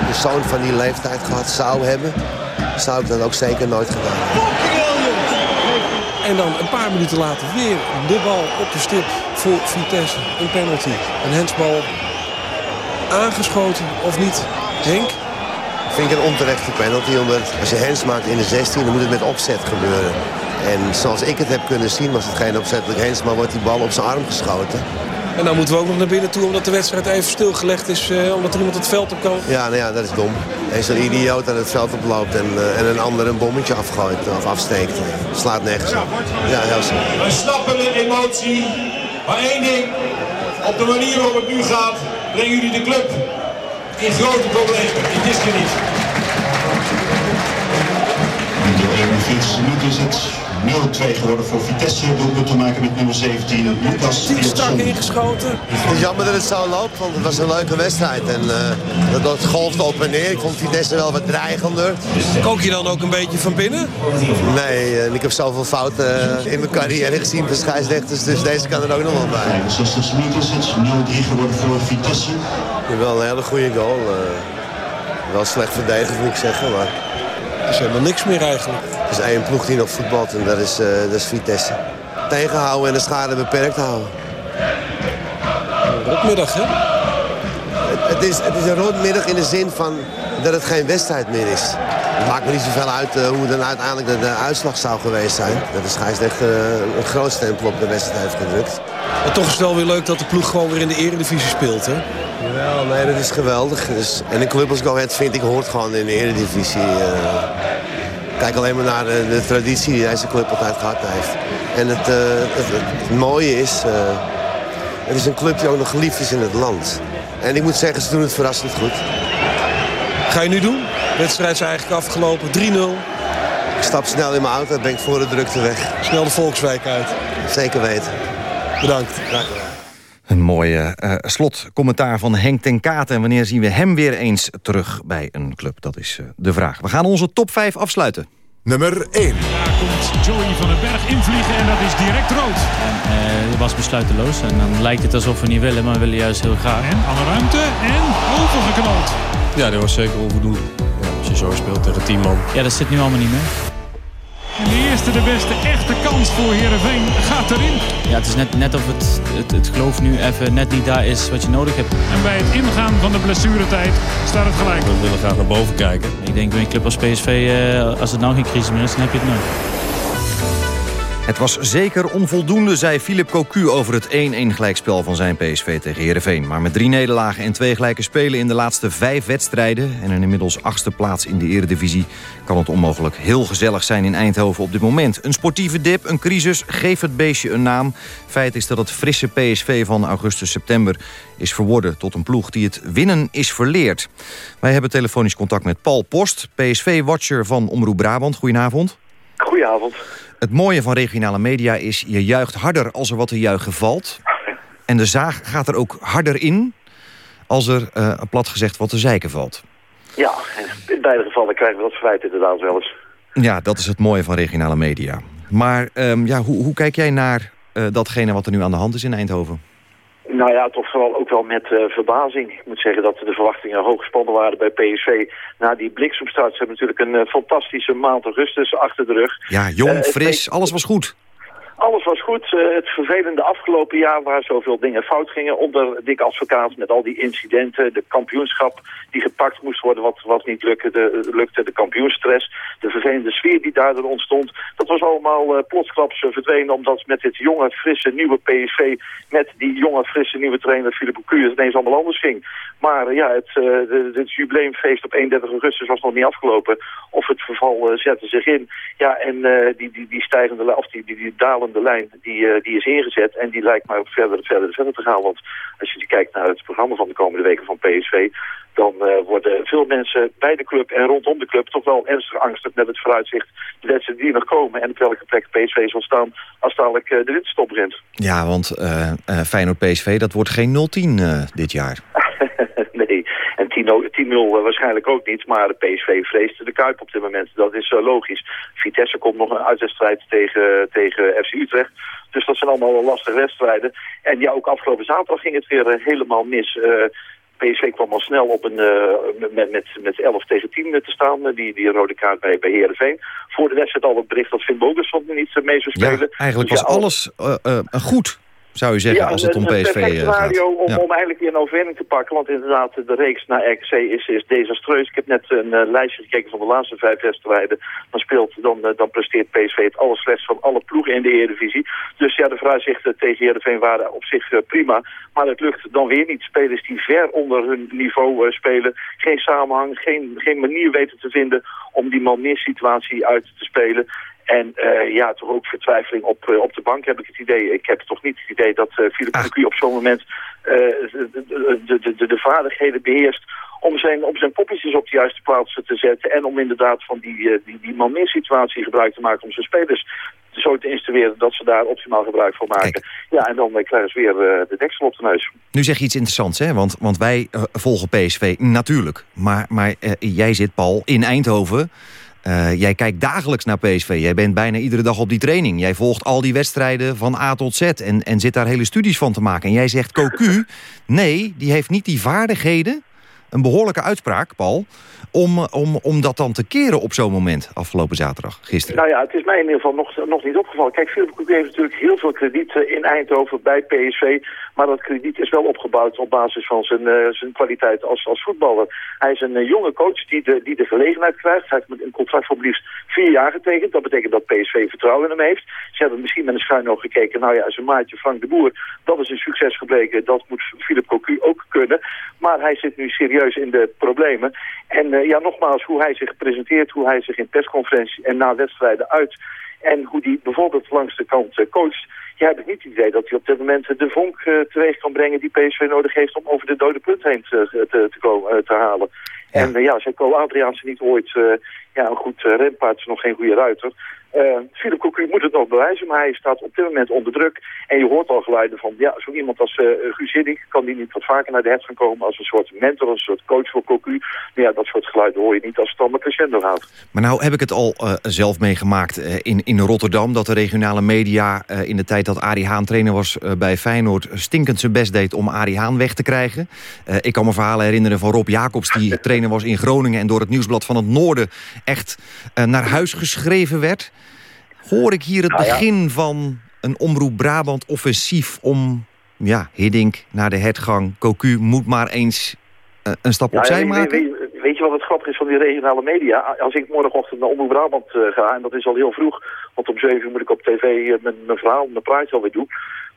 een zoon van die leeftijd gehad zou hebben... zou ik dat ook zeker nooit gedaan hebben. En dan een paar minuten later weer de bal op de stip voor Vitesse. Een penalty. Een hensbal aangeschoten of niet. Henk? Vind ik een onterechte penalty. Omdat als je hens maakt in de 16, dan moet het met opzet gebeuren. En zoals ik het heb kunnen zien was het geen opzettelijk hens, maar wordt die bal op zijn arm geschoten. En dan moeten we ook nog naar binnen toe omdat de wedstrijd even stilgelegd is. Uh, omdat er iemand het veld op kan. Ja, nou ja, dat is dom. Er is een idioot aan het veld oploopt en, uh, en een ander een bommetje afgooit of afsteekt. Slaat nergens op. Ja, heel. Een snappende emotie. Maar één ding. Op de manier waarop het nu gaat, brengen jullie de club in grote problemen. Is er niet. 41 minuten is het 0-2 geworden voor Vitesse. Doelpunt te maken met nummer 17, Lucas Die strak ingeschoten. Het is jammer dat het zo loopt, want het was een leuke wedstrijd. En uh, dat, dat golfde op en neer. Ik vond Vitesse wel wat dreigender. Kook je dan ook een beetje van binnen? Nee, uh, ik heb zoveel fouten uh, in mijn carrière gezien van scheidsrechters. Dus deze kan er ook nog wel bij. 60 minuten is het 0-3 geworden voor Vitesse. Je hebt wel een hele goede goal. wel slecht verdedigd moet ik zeggen, maar... Er is helemaal niks meer eigenlijk. Er is één ploeg die nog voetbalt en dat is, uh, dat is Vitesse. Tegenhouden en de schade beperkt houden. Een rotmiddag, hè? Het, het, is, het is een rotmiddag in de zin van dat het geen wedstrijd meer is. Het maakt me niet zoveel uit uh, hoe dan uiteindelijk de, de, uitslag zou geweest zijn. Dat de scheidsrechter uh, een groot stempel op de wedstrijd heeft gedrukt. Maar toch is het wel weer leuk dat de ploeg gewoon weer in de eredivisie speelt, hè? Wel, nee, dat is geweldig. Dus, en een club als Go Ahead vind ik hoort gewoon in de eredivisie. Uh, kijk alleen maar naar de, de, traditie die deze club altijd gehad heeft. En het, uh, het, het, mooie is, uh, het is een club die ook nog geliefd is in het land. En ik moet zeggen, ze doen het verrassend goed. Ga je nu doen? De wedstrijd is eigenlijk afgelopen, 3-0. Ik stap snel in mijn auto, ben ik voor de drukte weg. Snel de Volkswijk uit. Zeker weten. Bedankt. Graag gedaan. Een mooie uh, slotcommentaar van Henk ten Katen. En wanneer zien we hem weer eens terug bij een club? Dat is uh, de vraag. We gaan onze top 5 afsluiten. Nummer 1. Daar komt Joey van den Berg invliegen en dat is direct rood. En uh, het was besluiteloos en dan lijkt het alsof we niet willen, maar we willen juist heel graag. En alle ruimte en overgeknald. Ja, dat was zeker onvoldoende. Ja, als je zo speelt tegen 10 man. Ja, dat zit nu allemaal niet meer. En de eerste, de beste echte kans voor Heerenveen gaat erin. Het is net, net of het, het, het geloof nu even net niet daar is wat je nodig hebt. En bij het ingaan van de blessuretijd staat het gelijk. We willen graag naar boven kijken. Ik denk bij een club als PSV, uh, als het nou geen crisis meer is, dan heb je het nooit. Het was zeker onvoldoende, zei Philip Cocu over het 1-1 gelijkspel van zijn PSV tegen Heerenveen. Maar met drie nederlagen en twee gelijke spelen in de laatste vijf wedstrijden... en een inmiddels achtste plaats in de eredivisie... kan het onmogelijk heel gezellig zijn in Eindhoven op dit moment. Een sportieve dip, een crisis, geef het beestje een naam. Feit is dat het frisse PSV van augustus-september is verworden... tot een ploeg die het winnen is verleerd. Wij hebben telefonisch contact met Paul Post, PSV-watcher van Omroep Brabant. Goedenavond. Goedenavond. Het mooie van regionale media is, je juicht harder als er wat te juichen valt. En de zaag gaat er ook harder in als er, uh, plat gezegd, wat te zeiken valt. Ja, in beide gevallen krijgen we dat verwijt inderdaad wel eens. Ja, dat is het mooie van regionale media. Maar um, ja, hoe, hoe, kijk jij naar uh, datgene wat er nu aan de hand is in Eindhoven? Nou ja, toch vooral ook wel met uh, verbazing. Ik moet zeggen dat de verwachtingen hoog gespannen waren bij PSV. Na die bliksemstart ze hebben natuurlijk een uh, fantastische maand augustus achter de rug. Ja, jong, uh, fris, alles was goed. Alles was goed. Uh, het vervelende afgelopen jaar waar zoveel dingen fout gingen. Onder Dick Advocaat met al die incidenten. De kampioenschap die gepakt moest worden wat, wat niet lukte. De, lukte. De kampioenstress. De vervelende sfeer die daardoor ontstond. Dat was allemaal uh, plotsklaps verdwenen. Omdat met dit jonge, frisse, nieuwe PSV... met die jonge, frisse, nieuwe trainer Philippe Cocu het ineens allemaal anders ging. Maar ja, het, de, het jubileumfeest op 31 augustus was nog niet afgelopen. Of het verval zette zich in. Ja, en die, die, die stijgende, of die, die, die dalende de lijn die, uh, die is ingezet en die lijkt maar verder, verder, verder te gaan. Want als je kijkt naar het programma van de komende weken van PSV... dan uh, worden veel mensen bij de club en rondom de club toch wel ernstig angstig met het vooruitzicht de wedstrijden die nog komen en op welke plek PSV zal staan als dadelijk uh, de winterstop begint. Ja, want Feyenoord-PSV, dat wordt geen 0-10 dit jaar. en 10-0 waarschijnlijk ook niet. Maar de PSV vreest de Kuip op dit moment. Dat is uh, logisch. Vitesse komt nog een uitwedstrijd tegen, tegen FC Utrecht. Dus dat zijn allemaal lastige wedstrijden. En ja, ook afgelopen zaterdag ging het weer uh, helemaal mis. PSV kwam al snel op een, uh, met, met, met 11 tegen 10 te staan. Die, die rode kaart bij, bij Heerenveen. Voor de wedstrijd al het bericht dat Finn Bogerson niet mee zou spelen. Ja, eigenlijk dus was ja, alles goed zou je zeggen, ja, als het om PSV een gaat. scenario om, ja. om eigenlijk weer een overwinning te pakken. Want inderdaad, de reeks naar RKC is, is desastreus. Ik heb net een uh, lijstje gekeken van de laatste vijf wedstrijden. Dan, speelt, dan, uh, dan presteert PSV het allerslechtst van alle ploegen in de Eredivisie. Dus ja, de vooruitzichten tegen Heerenveen waren op zich uh, prima. Maar het lukt dan weer niet. Spelers die ver onder hun niveau spelen. Geen samenhang, geen, geen manier weten te vinden om die man situatie uit te spelen. En uh, ja, toch ook vertwijfeling op, uh, op de bank heb ik het idee. Ik heb toch niet het idee dat uh, Philippe Cocu op zo'n moment de, de, de, de vaardigheden beheerst om zijn, om zijn poppetjes op de juiste plaats te zetten. En om inderdaad van die, die, die man situatie gebruik te maken om zijn spelers zo te instrueren dat ze daar optimaal gebruik van maken. Kijk. Ja, en dan krijgen ze weer de deksel op de neus. Nu zeg je iets interessants, hè? Want, want wij volgen PSV natuurlijk. Maar, maar jij zit, Paul, in Eindhoven... Uh, jij kijkt dagelijks naar PSV. Jij bent bijna iedere dag op die training. Jij volgt al die wedstrijden van A tot Z. En, en zit daar hele studies van te maken. En jij zegt Cocu, nee, die heeft niet die vaardigheden... een behoorlijke uitspraak, Paul... Om, om, om dat dan te keren op zo'n moment afgelopen zaterdag, gisteren. Nou ja, het is mij in ieder geval nog, nog niet opgevallen. Kijk, Philip Cocu heeft natuurlijk heel veel krediet in Eindhoven bij PSV. Maar dat krediet is wel opgebouwd op basis van zijn, uh, zijn kwaliteit als, als voetballer. Hij is een uh, jonge coach die de, die de gelegenheid krijgt. Hij heeft een contract van liefst vier jaar getekend. Dat betekent dat PSV vertrouwen in hem heeft. Ze hebben misschien met een schuin oog gekeken. Nou ja, zijn maatje Frank de Boer, dat is een succes gebleken. Dat moet Philip Cocu ook kunnen. Maar hij zit nu serieus in de problemen. En uh, ja, nogmaals, hoe hij zich presenteert, hoe hij zich in persconferenties en na wedstrijden uit... en hoe hij bijvoorbeeld langs de kant coacht ja, heb ik niet het idee dat hij op dit moment de vonk uh, teweeg kan brengen die PSV nodig heeft om over de dode punt heen te, te, te, komen, te halen. Ja. En uh, ja, zijn co-Adriaanse niet ooit uh, ja, een goed renpaard, is nog geen goede ruiter. Uh, Philip Cocu moet het nog bewijzen, maar hij staat op dit moment onder druk. En je hoort al geluiden van, ja, zo iemand als uh, Guus Hiddink, kan die niet wat vaker naar de het gaan komen als een soort mentor, als een soort coach voor Cocu. Maar ja, dat soort geluiden hoor je niet als het dan met crescendo gaat. Maar nou heb ik het al uh, zelf meegemaakt in, in Rotterdam, dat de regionale media in de tijd dat Arie Haan trainer was bij Feyenoord stinkend zijn best deed om Arie Haan weg te krijgen. ik kan me verhalen herinneren van Rob Jacobs, die trainer was in Groningen en door het Nieuwsblad van het Noorden echt naar huis geschreven werd. Hoor ik hier het Nou ja. begin van een Omroep Brabant offensief om... ja, Hiddink naar de hertgang. Cocu moet maar eens eh, een stap Ja, opzij maken. weet- weet je wat het grappig is van die regionale media? Als ik morgenochtend naar Omroep Brabant eh, ga, en dat is al heel vroeg, want om 7 uur moet ik op tv eh, mijn, mijn verhaal, mijn praatje alweer doen.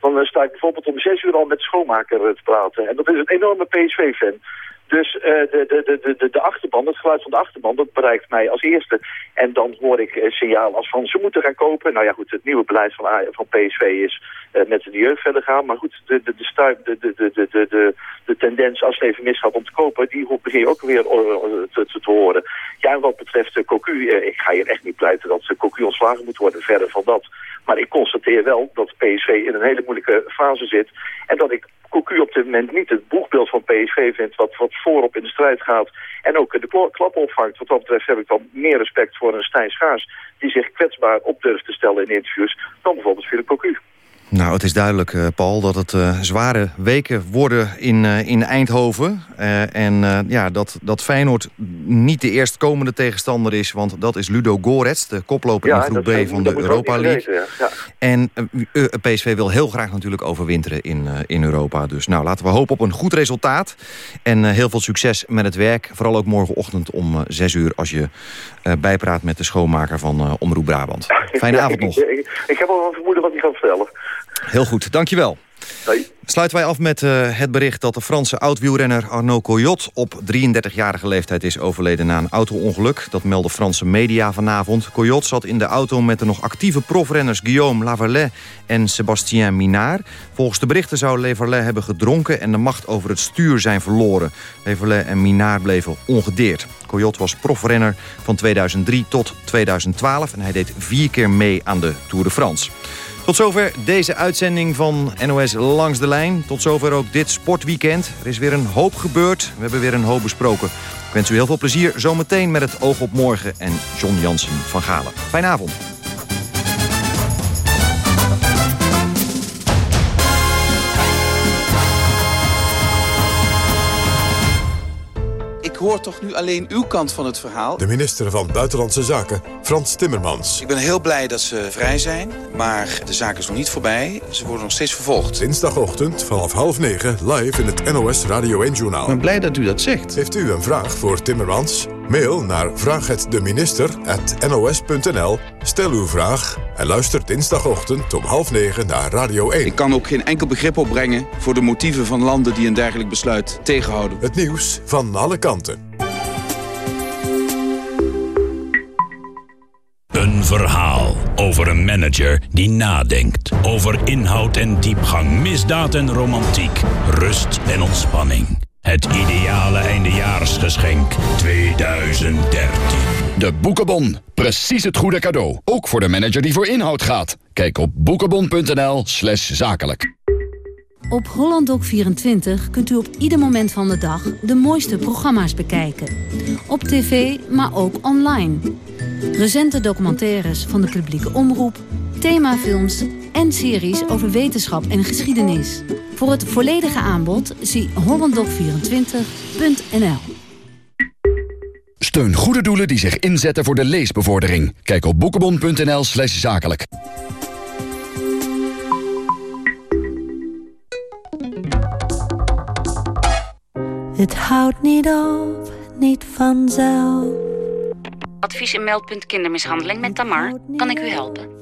Dan eh, sta ik bijvoorbeeld om 6 uur al met de schoonmaker eh, te praten. En dat is een enorme PSV-fan. Dus eh, de, de, de, de, achterban, het geluid van de achterban, dat bereikt mij als eerste. En dan hoor ik eh, signaal als van ze moeten gaan kopen. Nou ja goed, het nieuwe beleid van, van PSV is eh, met de jeugd verder gaan. Maar goed, de, de, de, de, de, de, de, de, de, de tendens als het even misgaat om te kopen, die begin je ook weer eh, te, horen. Ja, en wat betreft Cocu, eh, ik ga hier echt niet pleiten dat Cocu ontslagen moet worden, verder van dat. Maar ik constateer wel dat PSV in een hele moeilijke fase zit. En dat ik Cocu op dit moment niet het boegbeeld van PSV vind... wat, wat voorop in de strijd gaat en ook de kla- klap opvangt. Wat dat betreft heb ik dan meer respect voor een Stijn Schaars... die zich kwetsbaar op durft te stellen in interviews... dan bijvoorbeeld Philip Cocu. Nou, het is duidelijk, eh, Paul, dat het eh, zware weken worden in, eh, in Eindhoven. En ja, dat, dat Feyenoord niet de eerstkomende tegenstander is... want dat is Ludo Gorets, de koploper in groep B van de Europa League. vergeten, ja. Ja. En PSV wil heel graag natuurlijk overwinteren in, in Europa. Dus nou, laten we hopen op een goed resultaat. En heel veel succes met het werk. Vooral ook morgenochtend om 6 uur... als je bijpraat met de schoonmaker van eh, Omroep Brabant. Fijne avond nog. Ik, ik, ik heb al een vermoeden wat hij gaat vertellen. Heel goed, dankjewel. Sluiten wij af met eh, het bericht dat de Franse oud-wielrenner Arnaud Coyot... op 33-jarige leeftijd is overleden na een auto-ongeluk. Dat melden Franse media vanavond. Coyot zat in de auto met de nog actieve profrenners Guillaume Laverlet en Sébastien Minard. Volgens de berichten zou Laverlet hebben gedronken... en de macht over het stuur zijn verloren. Laverlet en Minard bleven ongedeerd. Coyot was profrenner van 2003 tot 2012... en hij deed vier keer mee aan de Tour de France. Tot zover deze uitzending van NOS Langs de Lijn. Tot zover ook dit sportweekend. Er is weer een hoop gebeurd. We hebben weer een hoop besproken. Ik wens u heel veel plezier zometeen met het oog op morgen en John Jansen van Galen. Fijne avond. Hoor toch nu alleen uw kant van het verhaal. De minister van Buitenlandse Zaken, Frans Timmermans. Ik ben heel blij dat ze vrij zijn, maar de zaak is nog niet voorbij. Ze worden nog steeds vervolgd. Dinsdagochtend vanaf half negen live in het NOS Radio 1-journaal. Ik ben blij dat u dat zegt. Heeft u een vraag voor Timmermans? Mail naar vraaghetdeminister.nos.nl. Stel uw vraag en luister dinsdagochtend om half negen naar Radio 1. Ik kan ook geen enkel begrip opbrengen voor de motieven van landen die een dergelijk besluit tegenhouden. Het nieuws van alle kanten. Een verhaal over een manager die nadenkt. Over inhoud en diepgang, misdaad en romantiek, rust en ontspanning. Het ideale eindejaarsgeschenk 2013. De Boekenbon. Precies het goede cadeau. Ook voor de manager die voor inhoud gaat. Kijk op boekenbon.nl slash zakelijk. Op HollandDoc24 kunt u op ieder moment van de dag de mooiste programma's bekijken. Op tv, maar ook online. Recente documentaires van de publieke omroep, themafilms en series over wetenschap en geschiedenis. Voor het volledige aanbod zie hollanddoc24.nl. Steun goede doelen die zich inzetten voor de leesbevordering. Kijk op boekenbon.nl slash zakelijk. Het houdt niet op, niet vanzelf. Advies en meldpunt kindermishandeling met Tamar. Kan ik u helpen?